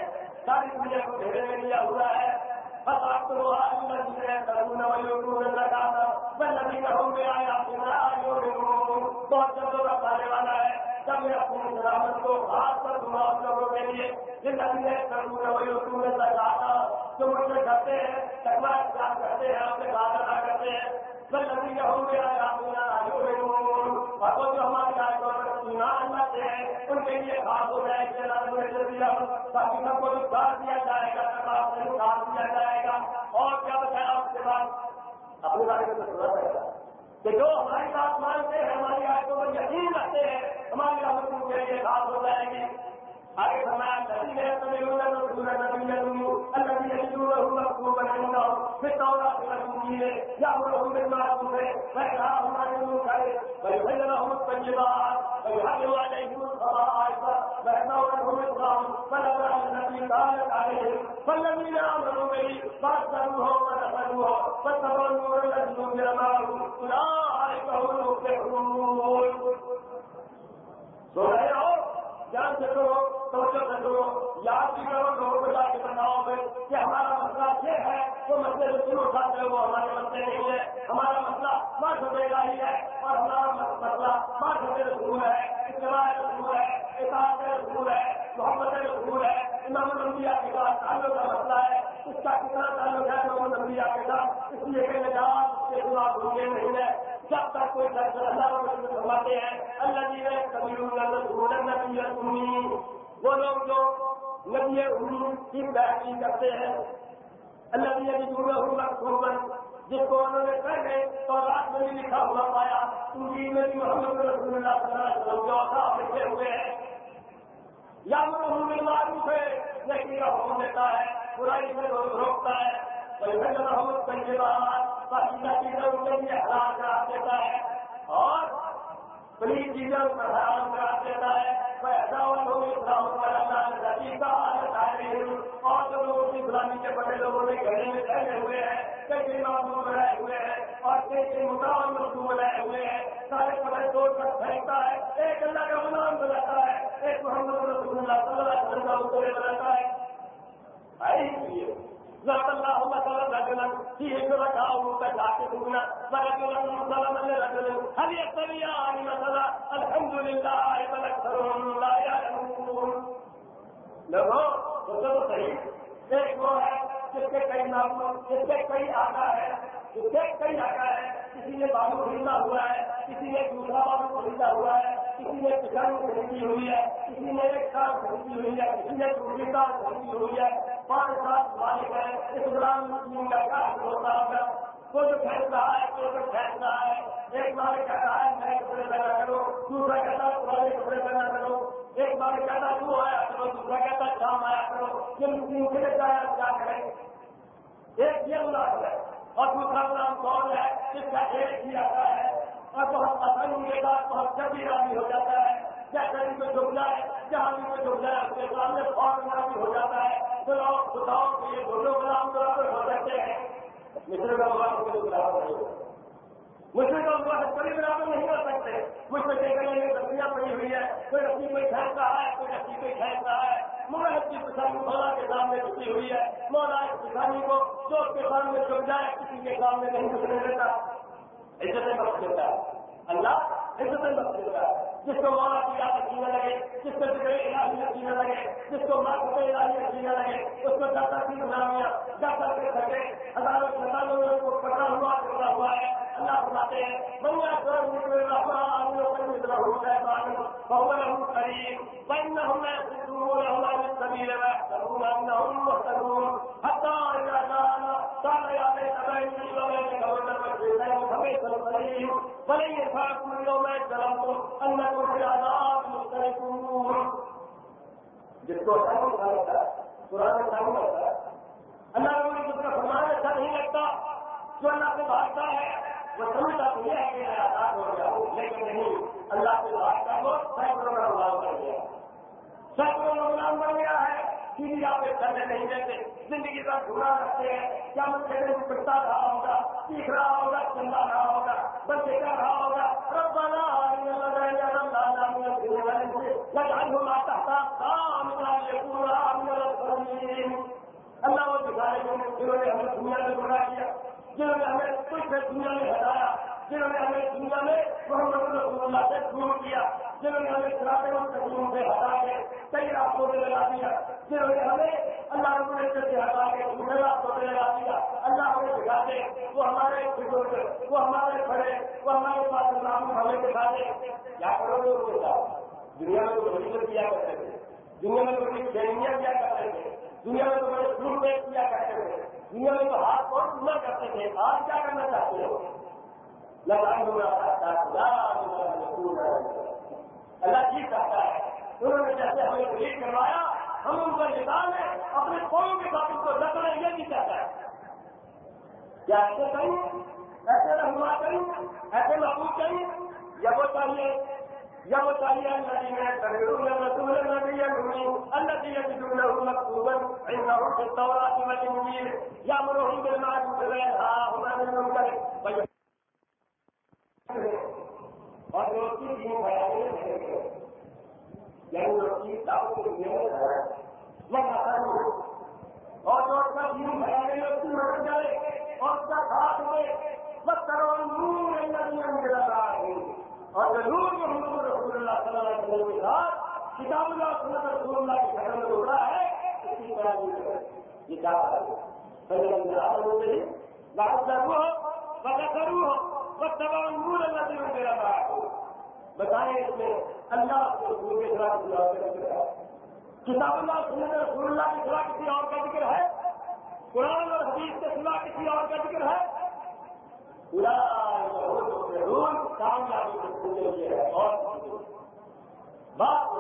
Speaker 1: ساری دنیا کو گھیرے میں لیا ہوا ہے۔ بس آپ کو نبی نہ ہوں گے آیا بہت جلد آنے والا ہے جب میں اپنی سلامت کو ہاتھ پر گماؤ لوگوں کے لیے جن نے کروں وہی میں جو مجھ کرتے ہیں تکوا اختیار کرتے ہیں اپنے بات ادا کرتے ہیں میں نبی کا ہوں گیا اور وہ جو ہمارے اللہ سے ہیں ان کے لیے خاص ہو جائے گا سب کو نقصان دیا جائے گا آپ کو نقصان دیا جائے گا اور کیا بتایا آپ کے بعد اپنے بارے میں کہ جو ہماری بات مانتے ہیں، ہماری آیتوں پر یقین رکھتے ہیں، ہماری آدمی ان کے لیے خاص ہو جائے گی۔ آگے فرمایا نبی جان سے کرو توجہ سے کرو یاد بھی کرو لوگوں کو جا کے بتاؤ گے کہ ہمارا مسئلہ یہ ہے، وہ مسئلے سے تم اٹھاتے ہو، وہ ہمارے مسئلے نہیں ہے ہمارا مسئلہ ماں چھوٹے گا ہی ہے اور ہمارا مسئلہ ماں چھوٹے رسول ہے اطلاع رسول ہے، اطاعت رسول ہے محمد رسول ہے۔ امام الانبیاء کے ساتھ تعلق کا مسئلہ ہے، اس کا کتنا تعلق ہے محمد الانبیاء کے ساتھ؟ اس لیے کہ نجات اس کے خلاف بھولے نہیں ہے، جب تک کوئی درد اللہ فرماتے ہیں اللہ جی نے کبھی نبی وہ لوگ جو نبی امی کی بیٹھی کرتے ہیں اللہ جی ابھی دور حکومت جس کو انہوں نے پہلے تو رات میں بھی لکھا ہوا پایا ان کی میری محمد رسول اللہ صلی اللہ علیہ وسلم جو صاحب لکھے ہوئے ہیں۔ یا وہ معروف ہے نہیں کا حکم دیتا ہے، برائی میں روکتا ہے۔ محمد کے لیے کرا دیتا ہے۔ اور پلی چیزوں پر حرام کرا دیتا ہے پیسہ اسلام پر اللہ کا اور جو لوگوں کی غلامی کے بڑے لوگوں نے گھرے میں ٹھہرے ہوئے ہیں، کئی کئی معمول بنائے ہوئے ہیں، اور کئی کئی مقام مزدور بنائے ہوئے ہیں، سارے پڑے توڑ کر پھینکتا ہے۔ ایک اللہ کا غلام بناتا ہے، ایک محمد رسول اللہ صلی اللہ علیہ وسلم کا اترے بناتا ہے۔ ذات اللہ مثلا رجلا فيه شركاء متشاكسون لرجل هل يستويان مثلا الحمد لله بل اكثرهم لا يعلمون تو صحیح ایک وہ ہے جس کے کئی نام جس کے کئی آگا ہے، جس کے کئی ہے۔ کسی نے بابو خریدا ہوا ہے، کسی نے دوسرا بابو خریدا ہوا ہے، کسی نے کسان خریدی ہوئی ہے، کسی نے ایک کار خریدی ہوئی ہے، کسی نے دوسری کار خریدی ہوئی ہے۔ پانچ سات مالک ہے اس دوران مسلم کا کیا ہوتا ہوگا کوئی پھینک رہا ہے کوئی پھینک رہا ہے، ایک بار کہتا ہے، نئے کپڑے پیدا کرو، دوسرا کہتا ہے، پرانے کپڑے پیدا کرو، ایک بار کہتا تو آیا کرو، دوسرا کہتا شام آیا کرو یہ مسلم کے لیے کیا کریں ایک یہ گلاب ہے، اور دوسرا گلام کون ہے، جس کا ایک ہی آتا ہے، اور بہت پسند کے بعد بہت جلدی راضی ہو جاتا ہے۔ جیسے بھی کوئی جھک جائے جہاں بھی کوئی جھک جائے اس کے سامنے فوراً راضی ہو جاتا ہے۔ تو لوگ خداؤں کے لیے دونوں گلام برابر ہو سکتے ہیں۔ مصر کا بڑا برابر نہیں ہوتا۔ مجھے تو کبھی برابر نہیں ہو سکتے۔ مجھ سے دیکھ رہے ہیں رسیاں پڑی ہوئی ہے کوئی رسی کوئی پھینک رہا ہے، کوئی رسی کوئی پھینک رہا ہے۔ مگر کی کسانی مولا کے سامنے رسی ہوئی ہے۔ مولا اس کسانی کو جو اس کے سامنے چل جائے، کسی کے سامنے نہیں گزرنے دیتا۔ عزت بخش دیتا ہے۔ اللہ عزت بخش ہے۔ جس کو مولا کی یاد سینے لگے، جس کو ذکر الہی سینے لگے، جس کو ماں کو الہی سینے لگے، اس کو دس کی نامیاں دس کے سکے ہزاروں ہزاروں لوگوں کو پکڑا ہوا پکڑا ہوا ہے۔ اللہ بتاتے ہیں بنیا کر نکلے فهو له قريب حتى إذا كان قال يا جس کو قرآن تعلق ہوتا اللہ کو جس کا فرمان اچھا نہیں لگتا، جو اللہ کو بھاگتا ہے، وہ سمجھتا تو یہ ہے کہ میں آزاد ہو گیا۔ ہوں لیکن نہیں، اللہ سے بھاگتا ہو سینکڑوں کا غلام بن گیا۔ سینکڑوں کا غلام بن گیا ہے۔ سیدھی آپ ایک کرنے نہیں دیتے زندگی کا دھونا رکھتے ہیں کیا من کہنے کو پڑتا رہا ہوگا سیکھ رہا ہوگا چندہ رہا ہوگا بچے کا رہا ہوگا ربنا اللہ وہ دکھائے جنہوں نے ہمیں دنیا میں بنا دیا جنہوں نے ہمیں کچھ دنیا میں ہٹایا جنہوں نے ہمیں دنیا میں محمد رسول اللہ سے دور کیا؟ جنہوں نے ہمیں سراتے اور سے ہٹا کے کئی راستوں سے لگا دیا۔ جنہوں نے ہمیں اللہ رب العزت سے ہٹا کے دوسرے راستوں سے لگا دیا۔ اللہ ہمیں دکھا دے، وہ ہمارے بزرگ، وہ ہمارے بڑے، وہ ہمارے پاس اللہ ہمیں دکھا دے۔ کیا کرو گے ان کے ساتھ دنیا میں تو بڑی کیا کرتے تھے دنیا میں تو بڑی ٹریننگیاں کیا کرتے تھے دنیا میں تو بڑے فروٹ بیچ کیا کرتے تھے دنیا میں تو ہاتھ بہت سنا کرتے تھے آج کیا کرنا چاہتے ہو؟ اللہ جی چاہتا ہے انہوں نے جیسے ہمیں ریٹ کروایا ہم ان کا نکال ہے اپنے قوم کے ساتھ ان کو رکھنا یہ بھی چاہتا ہے کیا ایسے کریں ایسے رہنما کریں ایسے محبوب کریں یا وہ چاہیے یا وہ چاہیے ندی میں رسول ندی اللہ جی مکتوبا انه في التوراة والانجيل يامرهم بالمعروف وينهاهم عن المنكر اور روٹی بھی یعنی روٹی اور جو کا دین بھیانے روٹی مر جائے اور اس کا ہوئے بس کرو نور ندیاں مل رہا ہے۔ اور ضرور محمد رسول اللہ صلی اللہ علیہ وسلم کے ساتھ کتاب اللہ سنت رسول اللہ کے گھر میں اڑا ہے اسی طرح یہ کیا ہے۔ بات ضرور ہو بتا ہو بات ہو بتائیں اس میں اللہ کے رسول کے خلاف ذکر ہے؟ کتاب اللہ سنت رسول اللہ کے خلاف کسی اور کا ذکر ہے؟ قرآن اور حدیث کے خلاف کسی اور کا ذکر ہے؟ ضرور کامیابی کے لیے ہے اور بات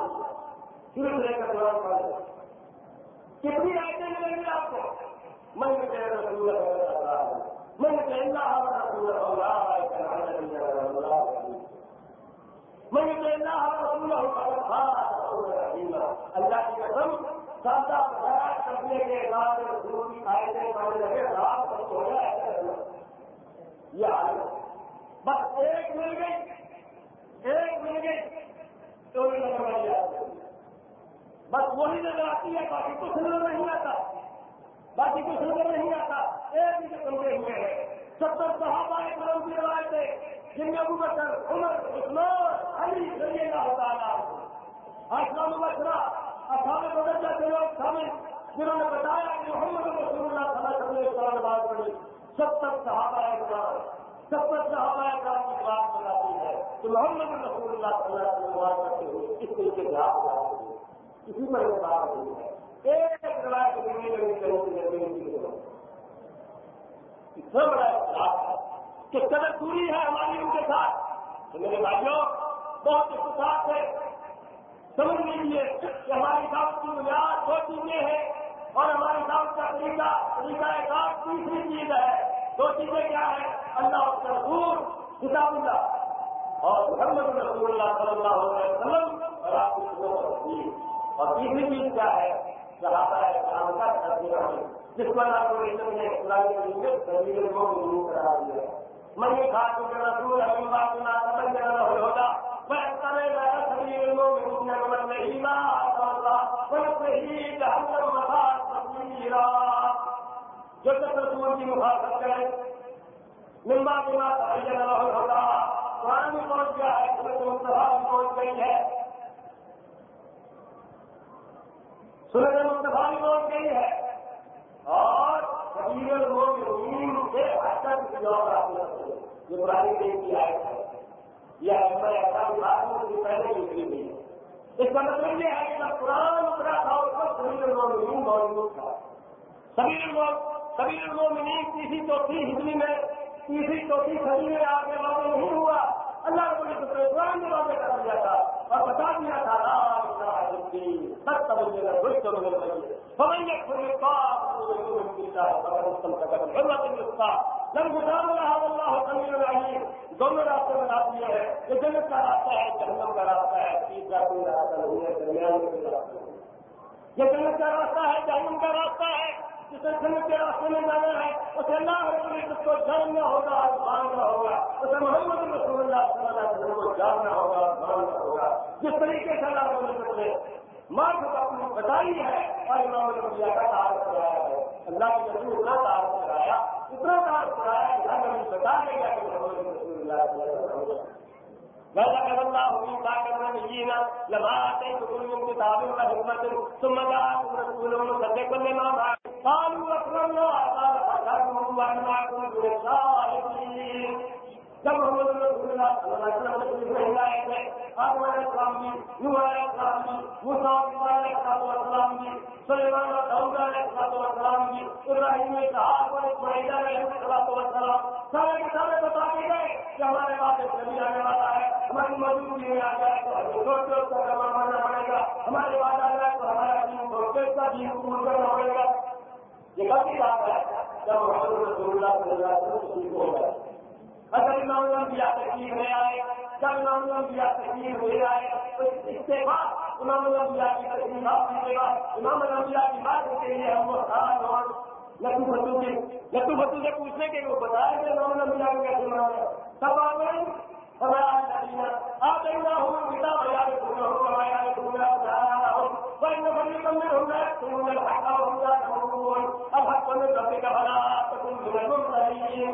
Speaker 1: شروع لے کر قرآن پڑھ کتنی آئٹیں ملیں گی آپ کو؟ میں نے کہہ رسول میں نے کہہ اللہ رسول میں نے اللہ رسول اللہ کی قسم، سادہ کرنے کے بعد رسول کی پڑھنے لگے، رات کو یہ حال بس ایک مل گئی، ایک مل گئی، تو بس وہی نظر آتی ہے، باقی کچھ نظر نہیں آتا۔ باقی کچھ نظر نہیں آتا۔ ایک ہی کمرے ہوئے ہیں۔ ستر صحابہ کرم کی روایت ہے۔ جن میں ابو بکر، عمر، عثمان، علی رضی اللہ تعالیٰ آسمان بچرا اٹھارہ بدل کے لوگ شامل۔ جنہوں نے بتایا کہ محمد رسول اللہ صلی اللہ علیہ وسلم بات پڑی ستر صحابہ اقدام ستر صحابہ اقدام کی بات بتاتی ہے کہ محمد رسول اللہ صلی اللہ علیہ وسلم بات کرتے ہوئے اس طریقے سے آپ بات اسی پر بات ہوئی ہے۔ ایک ہے روایت دنیا میں کریں اتنا بڑا اختلاف ہے کہ قدر دوری ہے ہماری ان کے ساتھ۔ تو میرے بھائیوں بہت اختصاص ہے۔ سمجھ لیجیے کہ ہماری دعوت کی بنیاد دو چیزیں ہیں اور ہماری دعوت کا طریقہ طریقہ ایک تیسری چیز ہے۔ دو چیزیں کیا ہے اللہ کا رسول، کتاب اللہ۔ اور محمد رسول اللہ صلی اللہ علیہ وسلم اور آپ کی اور تیسری چیز کیا ہے؟ صحابہ ہے۔ جس پر آپ کو نے اسلامی کو دیا میں یہ کھا چکے رسول ابھی بات نہ سمجھ جانا ہوگا میں کرے گا شریر کو نعمت نہیں لا صحیح جہنم مسا تصویر جو تک رسول کی مخالفت کرے نمبا کی بات ابھی جانا ہوگا قرآن بھی پہنچ گیا ہے مصطفیٰ پہنچ گئی ہے۔ سورج مصطفیٰ بھی پہنچ گئی ہے۔ اور شریر لوگ زمین سے اچھا جو پرانی دین کی آئے ہے، یہ ایسا بات میں پہلے نکلی ہوئی ہے۔ اس کا مطلب یہ ہے کہ قرآن اترا تھا، اس وقت شریر المومنین موجود تھا۔ سبھی لوگ سبھی المومنین تیسری چوتھی ہندی میں، تیسری چوتھی صدی میں آگے واقع نہیں ہوا۔ اللہ کو دوسرے قرآن میں واقع کر دیا تھا اور بتا دیا تھا سب سمجھے گا گزار رہا اللہ دونوں راستے یہ جنت کا راستہ ہے جہنم کا راستہ ہے کوئی راستہ نہیں ہے درمیان راستہ نہیں یہ جنت کا راستہ ہے جہنم کا راستہ ہے جسے جنت کے راستے میں جانا ہے اسے اللہ جس کو جاننا ہوگا ماننا ہوگا اسے محمد رسول اللہ صلی اللہ علیہ وسلم کو جاننا ہوگا ماننا ہوگا جس طریقے سے اللہ نے مرد کو اپنی بتائی ہے اور امام الانبیاء کا تعارف کرایا ہے اللہ کے رسول اتنا تعارف کرایا اتنا تعارف کرایا کہ ہر نبی بتا دے گا کہ محمد رسول اللہ صلی اللہ علیہ وسلم وإذا جب محمد اللہ صلی سلیمان ابراہیم سارے کے سارے بتا کے گئے کہ ہمارے پاس ایک نبی آنے والا ہے، ہماری موجودگی آ جائے تو ہمیں چھوٹے کرنا پڑے گا، ہمارے پاس آ جائے تو ہمارا دین چھوٹے کا کرنا پڑے گا۔ یہ غلطی بات ہے، جب محمد رسول اللہ صلی اللہ علیہ وسلم ہو گئے اگر امام الانبیاء تکلیف میں آئے جب امام الانبیاء تکلیف ہوئے آئے تو اس کے بعد امام الانبیاء کی تکلیف آپ کے بعد امام الانبیاء کی بات کے لیے ہم وہ خان اور لٹو بٹو کے لٹو بٹو سے پوچھنے کے وہ بتایا کہ امام الانبیاء کو کیسے منا ہے تب آ گئے۔ آپ ہوں گیتا بجا کے ہو ہو کم میں تم نے بھاگا اب ہر پندرہ کا تو تم ضرور چاہیے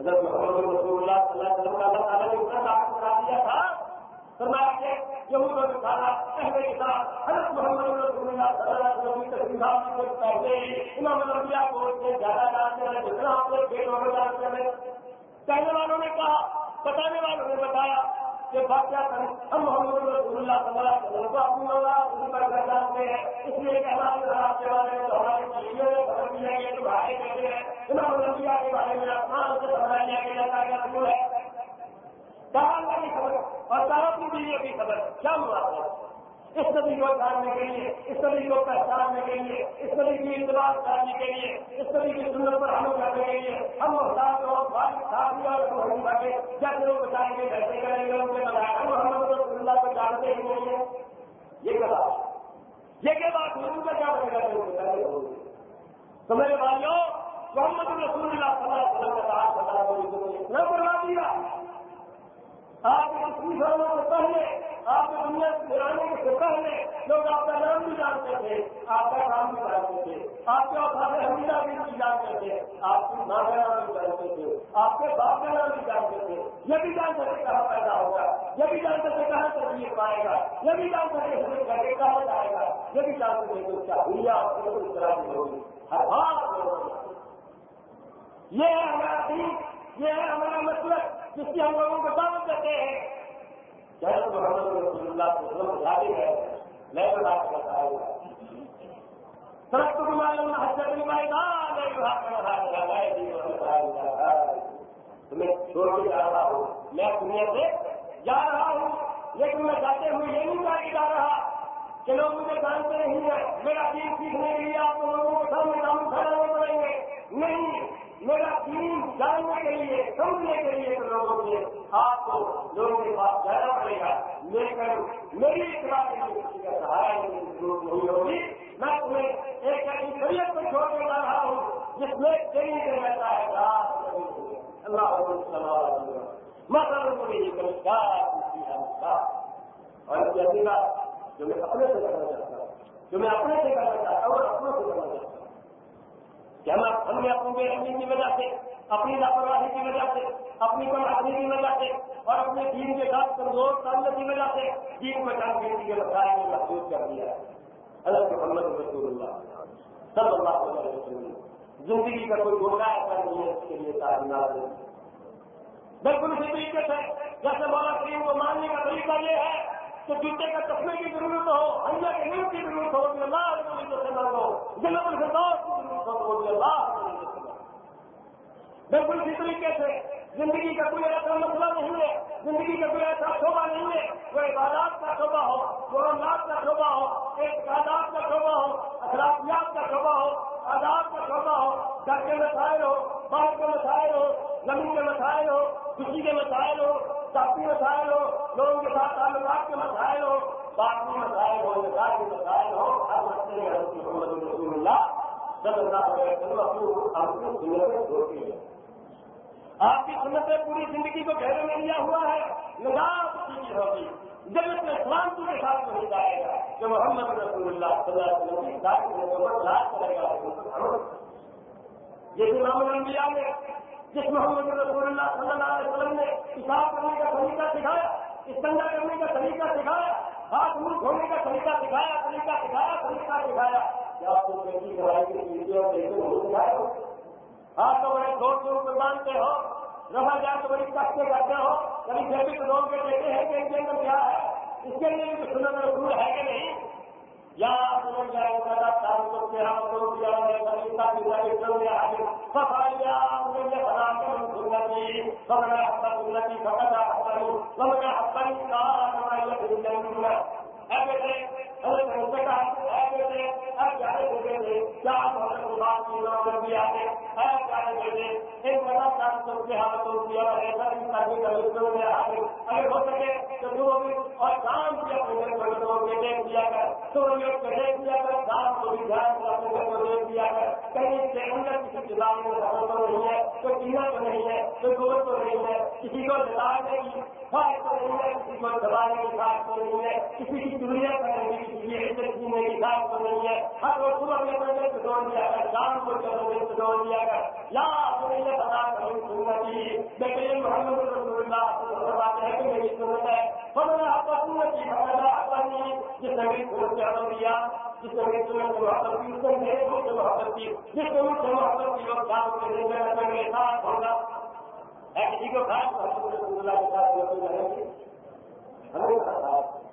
Speaker 1: حضرت محمد رسول اللہ صلی اللہ علیہ وسلم کا اللہ تعالیٰ نے اتنا طاقت کرا دیا تھا۔ فرمایا کہ حضرت محمد رسول اللہ صلی اللہ علیہ وسلم کی سے پہلے امام الانبیاء کو زیادہ جانتے ہیں، جتنا آپ لوگ جانتے ہیں۔ کہنے والوں نے کہا، بتانے والوں نے بتایا کہ بات کیا کریں ہم محمد رسول اللہ صلی اللہ علیہ وسلم کو اپنی مولا ان پر کر جانتے ہیں۔ اس لیے کہ ہمارے آپ کے بارے میں ہمارے چیزیں خبر دی جائے گی تو بھائی کہتے ہیں۔ امام الانبیاء کے بارے میں آسمان سے سمجھا لیا گیا جاتا ہے رسول ہے۔ کہاں بھی خبر اور کہاں کی بھی خبر کیا ہوا ہے اس نبی کو جاننے کے لیے، اس نبی کو پہچاننے کے لیے، اس نبی کی انتظار کرنے کے لیے، اس نبی کی سنت پر عمل کرنے کے لیے ہم محتاج اور بھائی، ساتھی اور ہم بھاگے جیسے لوگ بتائیں گے ویسے کریں گے، ان کے بتائیں ہم محمد رسول اللہ کو جانتے ہی نہیں ہیں۔ یہ کیا بات؟ یہ کیا بات؟ ان کا کیا بنے گا تو میرے بھائیوں محمد رسول اللہ صلی اللہ علیہ وسلم کا کہا اتنا کروا دیا آپ کے کسی سے پہلے، آپ کے دنیا سے سے پہلے لوگ آپ کا نام بھی جانتے تھے، آپ کا کام بھی جانتے تھے۔ آپ کے اوساد حمیدہ بھی نہیں جانتے تھے، آپ کی ماں کا نام بھی جانتے تھے، آپ کے باپ کا نام بھی جانتے تھے۔ یہ بھی جانتے تھے کہاں پیدا ہوگا، یہ بھی جانتے تھے کہاں تربیت پائے گا، یہ بھی جانتے تھے کہ گھر کہاں جائے گا، یہ بھی جانتے تھے کہ اس کا ہولیا اس طرح کی ہوگی۔ ہر بات یہ ہے ہمارا دین، یہ ہے ہمارا مسلک جس کی ہم لوگوں کو دعوت دیتے ہیں۔ جیسے محمد رسول اللہ کو سلم جاتے ہیں، میں بتا کے بتاؤں گا معلوم حضرت تمہیں چھوڑ کے جا رہا ہوں۔ میں دنیا سے جا رہا ہوں، لیکن میں جاتے ہوئے یہ نہیں کہا جا رہا۔ کہ لوگ مجھے جانتے نہیں ہیں، میرا دین سیکھنے کے لیے آپ لوگوں کو سامنے کام کھڑانے پڑیں گے۔ نہیں میرا دین جاننے کے لیے، سمجھنے کے لیے لوگوں سے آپ کو لوگوں کے پاس جانا پڑے گا لیکن میری اطلاع کے لیے کسی کا سہارا ضرورت نہیں ہوگی۔ میں تمہیں ایک ایسی شریعت کو چھوڑ کے جا رہا ہوں، جس میں کئی دن رہتا ہے اللہ مسل مجھے اور اگلی بات جو میں اپنے سے کرنا چاہتا ہوں، جو میں اپنے سے کرنا چاہتا ہوں، اور اپنے سے کرنا چاہتا ہوں۔ کہ ہم ہم نے اپنی بے رحمی کی وجہ سے، اپنی لاپرواہی کی وجہ سے، اپنی کم کی وجہ سے اور اپنے دین کے ساتھ کمزور تعلق کی وجہ سے دین کو جان کے لیے مسائل میں محسوس کر دیا ہے۔ حضرت محمد رسول اللہ سب اللہ علیہ وسلم زندگی کا کوئی گوٹا ایسا نہیں ہے اس کے لیے تعلیم بالکل اسی طریقے سے جیسے مولا کریم کو ماننے کا طریقہ یہ ہے کہ جوتے کا چشمے کی ضرورت ہو ہنجا کے نیو کی ضرورت ہو اللہ سے مانگو جنت الفردوس کی ضرورت ہو اللہ بالکل اسی طریقے سے زندگی کا کوئی ایسا مسئلہ نہیں ہے، زندگی کا کوئی ایسا شعبہ نہیں ہے۔ وہ عبادات کا شعبہ ہو قرآنات کا شعبہ ہو، ایک کا شعبہ ہو، اخلاقیات کا شعبہ ہو، آداب کا شعبہ ہو، گھر کے مسائل ہو، باہر کے مسائل ہو، زمین کے مسائل ہو خوشی کے مسائل ہو، ذاتی مسائل ہو، لوگوں کے ساتھ تعلقات کے مسائل ہو باقی مسائل ہو نظار کے مسائل ہو، ہر مسئلے محمد رسول اللہ صلی اللہ علیہ وسلم اپنی دنیا میں چھوڑتی آپ کی سنتیں پوری زندگی کو گھیرے میں لیا ہوا ہے نظام کی ہوگی۔ جب اس میں سلامتی کے ساتھ نہیں جائے گا کہ محمد رسول اللہ صلی اللہ علیہ وسلم کی ذات کرے گا۔ جس امام الانبیاء نے، جس محمد رسول اللہ صلی اللہ علیہ وسلم نے حساب کرنے کا طریقہ سکھایا استنجا کرنے کا طریقہ سکھایا، ہاتھ منہ دھونے کا طریقہ سکھایا طریقہ سکھایا طریقہ سکھایا۔ کیا آپ کو کیسی دوائی کی ویڈیو دیکھتے سکھایا۔ ہاتھ کو بڑے دو سو روپئے مانتے ہو، رہا جائے تو بڑی کٹ کے کرتے ہو۔ کبھی جیسے لوگ کے دیتے ہیں کہ ان کے اندر کیا ہے؟ اس کے لیے بھی سنت رسول ہے کہ نہیں؟ یا سنت کو کیا کیا کا آگے۔ مجھے بنا کر سبنا سبنا ہمارے ایسے اگر ہو سکے تو جو بھی اور کام کیا دیکھ کر تو دیکھ دیا کر کام کو بھی دھیان سے کر کہیں سے اندر کسی کتاب میں سفر تو نہیں ہے۔ کوئی پینا تو نہیں ہے کوئی گوبر تو نہیں ہے کسی کو لڑانے کی خواہش تو نہیں ہے کسی کو دبانے کی خواہش تو نہیں ہے کسی کی دنیا کرنے کی کسی کی عزت کی خواہش تو نہیں ہے ہر روز صبح میں اپنے دیا کر کو دیا کر یا کر لیکن محمد رسول اللہ کہ میری سنت ہے۔ جس نے میری دیا جس نے میری محبت کی، اس نے کو محبت کی۔ جس نے مجھ سے محبت کی لوگ کام کے لیے میرے ساتھ ہوگا۔ ہے کسی کو خاص محمد رسول اللہ کے ساتھ ہمیں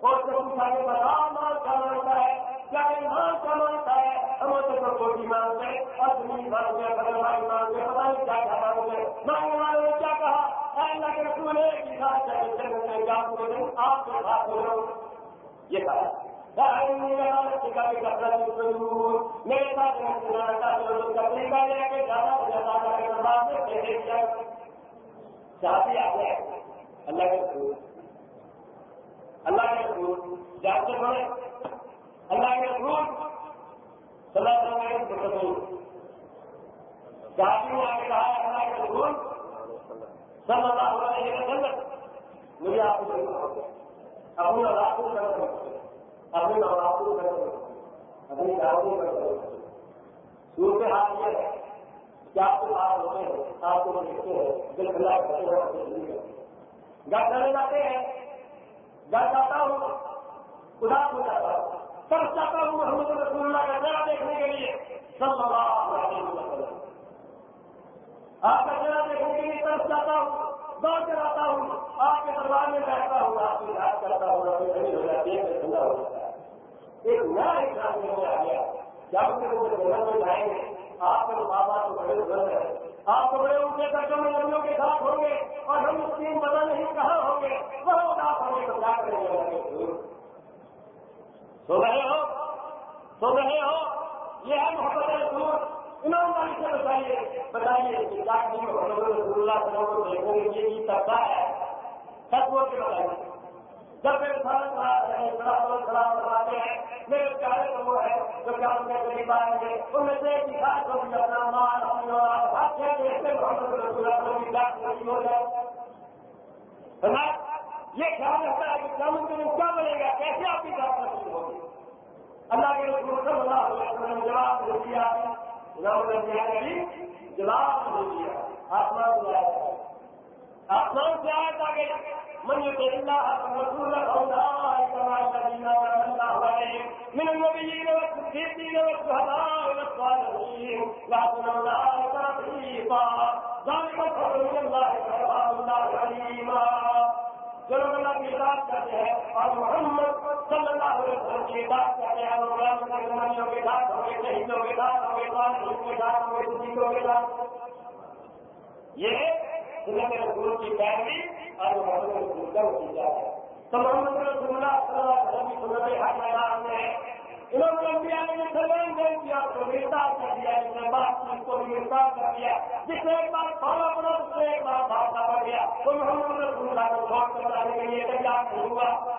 Speaker 1: اور جب پوچھا کہ بتا مانتا ہے کیا مال کیا مانتا ہے، ہم اسے تو کوٹی مانگتے اور زمین مانگتے بدل بھائی مانگتے پتا نہیں کیا کیا مانگتے مانگنے والے نے کیا کہا؟ اے اللہ کے رسول ہے آپ کے ساتھ ہو یہ کہا۔ میرے ساتھ طریقہ لے کے زیادہ سے زیادہ شادی آ گئے اللہ کے اللہ کے رسول، جانتے بڑے اللہ کے رسول صلی اللہ علیہ وسلم شادی میں آ کہا، اللہ کے رسول صلی اللہ علیہ وسلم، مجھے آپ کو اپنی اولاد کو کر اپنی اولاد کو کر اپنی گاؤں دعوتوں کر صورت حال یہ ہے کہ آپ کو بات ہوتے ہیں، آپ کو دیکھتے ہیں دل کھلا کرتے ہیں گھر چلے جاتے ہیں۔ گھر جاتا ہوں اداس ہو جاتا ہوں ترس جاتا ہوں محمد رسول اللہ کا چہرہ دیکھنے کے لیے، صلی اللہ وسلم۔ آپ کا چہرہ دیکھنے کے لیے ترس جاتا ہوں دوڑ کر آتا ہوں، آپ کے دربار میں بیٹھتا ہوں، آپ کی یاد کرتا ہوں اپنی کمی ہو جاتی ہے ٹھنڈا ہو جاتا ہے۔ ایک نیا انسان میں آ گیا، جب سے وہ جنگل میں جائیں گے آپ کے بابا تو بڑے بزرگ ہیں آپ کو بڑے اونچے درجوں میں نبیوں کے ساتھ ہوں گے اور ہم اس تین پتا نہیں کہاں ہوں گے، وہ اداس ہوں گے تو کیا سو رہے ہو؟ سو رہے ہو؟ یہ ہے محبت رسول ایمانداری سے بتائیے بتائیے کہ کیا محمد رسول اللہ صلی اللہ علیہ وسلم کو دیکھنے یہ طبقہ ہے۔ سچ بول کے بتائیے جب میرے سارے خراب بناتے ہیں میرے پیارے تو وہ ہے جو کیا ان کے قریب آئیں گے۔ ان میں سے ایک خاص کو بھی اپنا مال، اپنی اور ہاتھ دیکھتے محمد رسول کو بھی جات نہیں ہو جائے۔ یہ خیال رکھتا ہے کہ کیا ممکن کیا بنے گا؟ کیسے آپ کی بات نہیں ہوگی؟ اللہ کے رسول صلی اللہ علیہ وسلم نے جواب دے دیا جواب دے دیا جواب دے دیا، آسمان سے آیا آسمان سے آیا تھا من يطع الله ورسوله مع الذين انعم الله عليهم من النبيين والصديقين والشهداء والصالحين اولئك رفيقا ذلك الفضل من الله سبحانه الله عليما جو لوگ اللہ کی اطاعت کرتے ہیں اور محمد صلی اللہ علیہ وسلم کی اطاعت کرتے ہیں اور غلام کے ساتھ ہوں گے شہیدوں کے ساتھ ہوں گے صالحین کے ساتھ ہوں گے صدیقوں کے ساتھ یہ سنت رسول کی پیروی اور محمد رسول کا نتیجہ ہے۔ تو محمد رسول اللہ صلی اللہ علیہ وسلم کی سنت ہر میدان میں ہے۔ انہوں نے انبیاء نے سلام دے دیا کو گرفتار کر دیا جس نے بات کی، اس کو گرفتار کر دیا۔ جس نے ایک بار کھانا پڑا اس نے ایک بار بھاگنا پڑ گیا۔ تو محمد رسول اللہ کو چھوڑ کر بنانے کے لیے تیار نہیں ہوا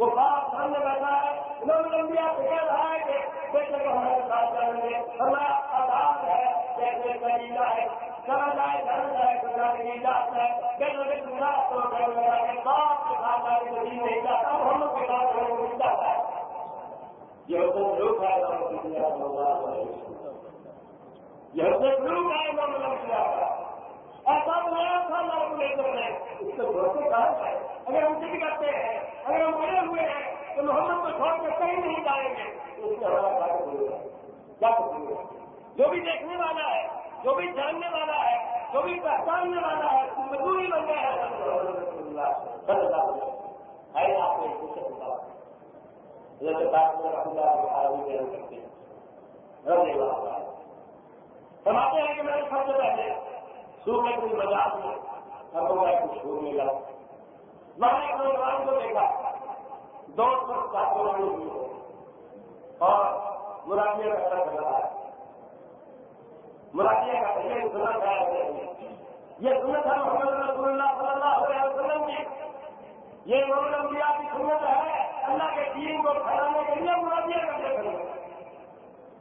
Speaker 1: وہ بات سامنے بیٹھا ہے انہوں نے انبیاء سے رہا ہے کہ بیٹے کو ہمارے ساتھ چلیں گے۔ ہمارا آزاد ہے جیسے قبیلہ ہے۔ چلا جائے چل جائے گزرا کی جات ہے۔ کہنے لگے گزرا تو کہنے لگا کہ باپ کے ساتھ جانے کو نہیں جاتا۔ ہم لوگ کے ساتھ جانے کو نہیں جاتا ہے۔ یہ حسن روپ ہے یہ حسن روپ ہے۔ ایسا بنایا تھا لوگ لے کر رہے اس سے بھروسے کہا جائے اگر ہم ذکر کرتے ہیں، اگر ہم بڑے ہوئے ہیں، تو محمد کو چھوڑ کر کہیں نہیں جائیں گے۔ اس سے ہمارا کیا کیا جو بھی دیکھنے والا ہے، جو بھی جاننے والا ہے، جو بھی پہچاننے والا ہے مزدوری بن گیا ہے۔ آپ کرتے ہیں۔ سماتے ہیں کہ میں نے سب سے پہلے سو میں کوئی مزاق میں ہر کو کچھ چھوڑ ملا میں نے نوجوان کو دیکھا۔ دو سو ساتوں ہوئی اور مرادیہ کا کر رہا ہے مرادیہ کا یہ سنت ہے یہ سنت ہے محمد رسول اللہ صلی اللہ علیہ وسلم کی۔ یہ محمد انبیاء کی سنت ہے۔ اللہ کے دین کو پھیلانے کے لیے مرادیہ کرتے کرتے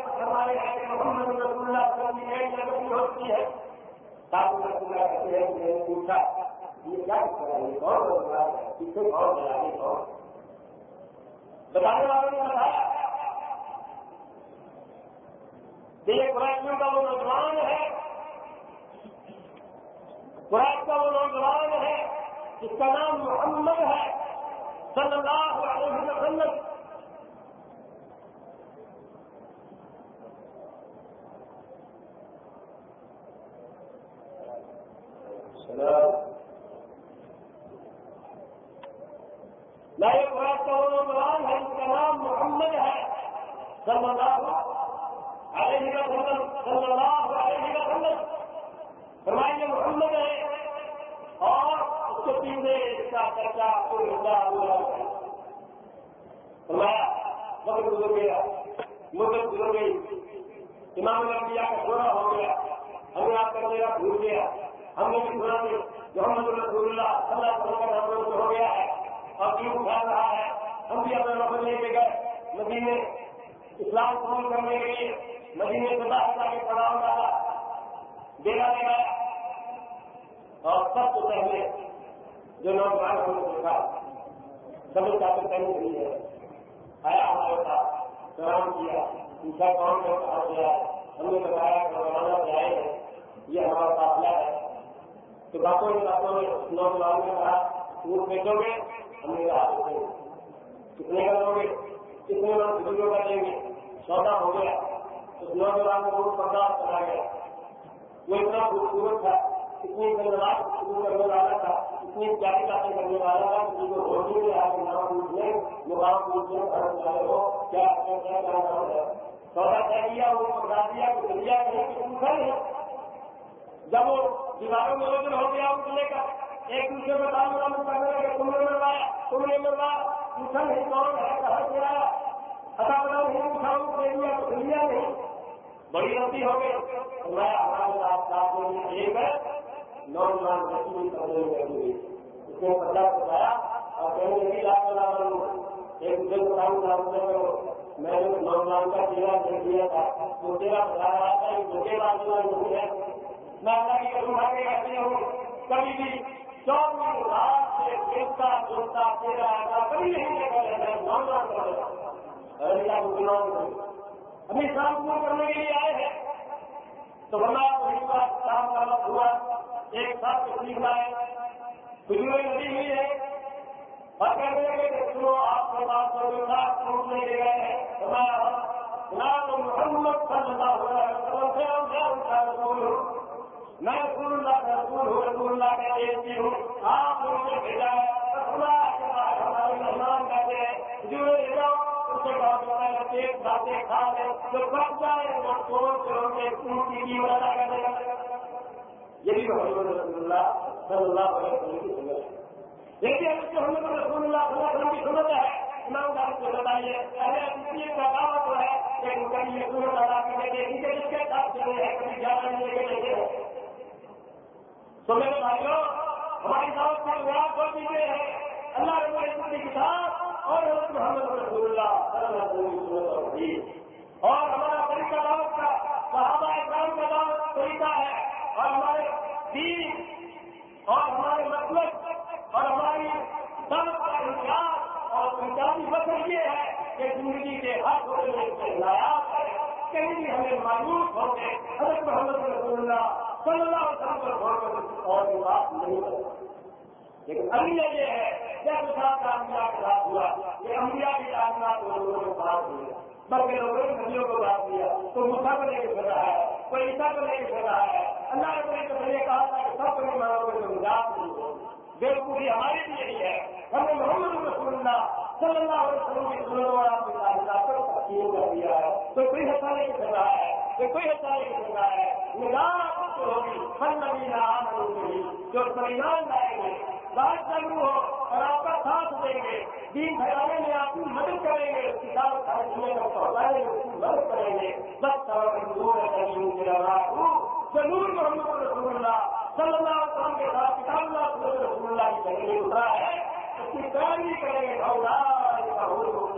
Speaker 1: ہمارے محمد رسول اللہ ہوتی ہے۔ کہتے ہیں کہ پوچھا، یہ کیا اور بتانے والوں نے بتایا یہ قرآن کا وہ نوجوان ہے۔ قرآن کا وہ نوجوان ہے، جس کا نام محمد ہے، صلی اللہ علیہ وسلم۔ صلی اللہ علیہ وسلم صلی اللہ علیہ وسلم محمد ہے اور اس کے پیچھے اس کا چرچا فرمایا وقت گزر گیا مدت گزر گئی امام الانبیاء کا تھوڑا ہو گیا ہمیں آپ کا میرا بھول گیا ہم نے بھی سنا کہ محمد رسول اللہ صلی اللہ علیہ وسلم کا نام ہو گیا ہے اور کیوں اٹھا رہا ہے ہم بھی اپنے نفر لے کے گئے مدینے اسلام قبول کرنے کے لیے مدینے سے باہر کے پڑاؤ ڈالا دینا لگایا اور سب سے پہلے جو نوجوان ہم نے دیکھا سمجھ کا تو کہیں نہیں ہے آیا ہمارے پاس سلام کیا۔ پوچھا کون ہے کہاں سے آیا ہم نے بتایا کہ روانہ سے آئے ہیں یہ ہمارا قافلہ ہے۔ تو باتوں کی باتوں میں نوجوان نے کہا، وہ بیٹھو گے، ہم نے کہا کتنے کا دو گے کتنے لوگ بزرگوں کا دیں گے؟ سودا ہو گیا اس نوجوان کو بہت برداشت کرا گیا۔ وہ اتنا خوبصورت تھا، اتنی گندراج شروع کرنے والا تھا، اتنی پیاری باتیں کرنے والا تھا، کسی کو روٹی میں آگے نام پوچھنے مقام پوچھنے گھر والے ہو کیا کیا نام ہے۔ سودا طے کیا، وہ پکڑا دیا کہ دلیا نہیں پوچھا نہیں جب وہ دیواروں میں روزن ہو گیا اٹھنے کا ایک دوسرے میں کام کرنے لگے تم نے مروایا، تم نے مروایا، پوچھا نہیں کون ہے، کہاں سے آیا بڑی غلطی ہو گئی۔ میں ہمارے ایک ہے نوجوان بچی اس پتا بتایا اور لاکھ ایک دوسرے کو کام میں نے نوجوان کا چہرہ دیکھ دیا تھا۔ وہ تیرا بتا رہا تھا نہیں ہے۔ میں اللہ کی ہوں کبھی بھی چوبیس رات سے دیکھتا کبھی نہیں دیکھا نوجوان کر ابھی کام پورا کرنے کے لیے آئے ہیں۔ تو بنا وہی کام کا وقت ہوا ایک ساتھ تکلیف لائے کھجوریں لگی ہوئی ہے۔ اور کہتے ہیں کہ سنو، آپ کے پاس جو ساتھ ٹوٹنے کے گئے ہیں۔ محمد صلی اللہ علیہ وسلم سے ہم کیا ان کا رسول ہوں۔ میں رسول اللہ کا رسول ہوں، رسول اللہ کا دیکھتی ہوں۔ آپ مجھے بھیجا ہے۔ اللہ کے بعد ہمارے مہمان کہتے ہیں۔ کھجوریں لے جاؤ کے ایک باتیں کھا جو جائے وہ کے کی محمد رسول اللہ صلی اللہ علیہ وسلم کی سنت ہے دیکھیے محمد رسول اللہ صلی اللہ علیہ وسلم کی سنت ہے امام کو بتائیے پہلے اس کا دعوت جو ہے کہ کبھی یہ ادا کرنے کے اس کے ساتھ چلے ہیں کبھی زیادہ لے کے تو میرے بھائیوں ہماری دعوت کو ویاس ہو چکے ہیں اللہ رب کی کتاب اور محمد رسول اللہ صلی اللہ علیہ وسلم اور ہمارا طریقہ دعوت کا صحابہ اکرام کا دعوت طریقہ ہے۔ اور ہمارے دین اور ہمارے مطلب اور ہماری سب کا انتظار اور انتظامی وقت یہ ہے کہ زندگی کے ہر ہونے کے ہدایات ہے۔ کہیں بھی ہمیں مایوس ہو کے حضرت محمد رسول اللہ صلی اللہ علیہ وسلم پر اور بات نہیں کرتے لیکن انیہ یہ ہے جب صاحب کا کے ساتھ ہوا، یہ انبیاء کی تعلیمات لوگوں نے بات دیا۔ بلکہ لوگوں نے ندیوں کو بات دیا تو مسا کو لے کے پھر رہا ہے کوئی عیسا کو لے کے پھر رہا ہے اللہ نے تو یہ کہا تھا کہ سب کو نہیں مانو گے تو نجات نہیں ہوگی بےوقوفی ہماری بھی یہی ہے۔ ہم نے محمد رسول اللہ صلی اللہ علیہ وسلم کی سنت اور آپ کی تعلیمات کو تقسیم کر دیا ہے۔ تو کوئی حصہ نہیں کر رہا ہے۔ کہ کوئی حصہ نہیں کر رہا ہے۔ نجات ہوگی۔ ہر نبی نہ جو پریمان لائیں گے بات چالو ہو اور آپ کا ساتھ دیں گے۔ دین پھیلانے میں آپ کی مدد کریں گے۔ کتاب خریدنے میں پہنچانے میں اس کی مدد کریں گے۔ بس ضرور محمد رسول اللہ۔ صلی اللہ علیہ وسلم کے ساتھ کتاب اللہ رسول اللہ کی جگہ اترا ہے۔ اس کی پیروی کریں گے۔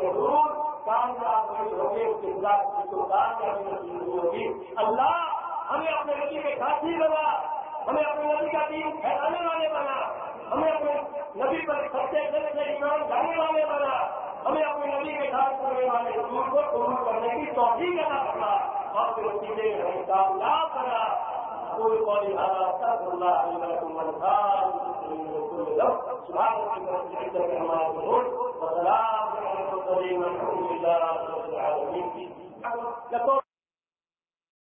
Speaker 1: ضرور کامیاب ہوگی، اس کے خلاف ہوگی۔ اللہ ہمیں اپنے نبی کے ساتھی بنا ہمیں اپنے نبی کا دین پھیلانے والے بنا۔ ہمیں اپنے نبی پر سچے دل سے ایمان جانے والے بنا۔ ہمیں اپنے نبی کے ساتھ کرنے والے حضور کو قبول کرنے کی توفیق ادا کرنا اور پھر نتیجے ہمیں کامیاب کرنا کوئی قولی هذا استغفر الله لي ولكم ولسائر المسلمين من كل ذنب۔ رب عما يصفون۔ وسلام على المرسلين والحمد لله رب العالمين۔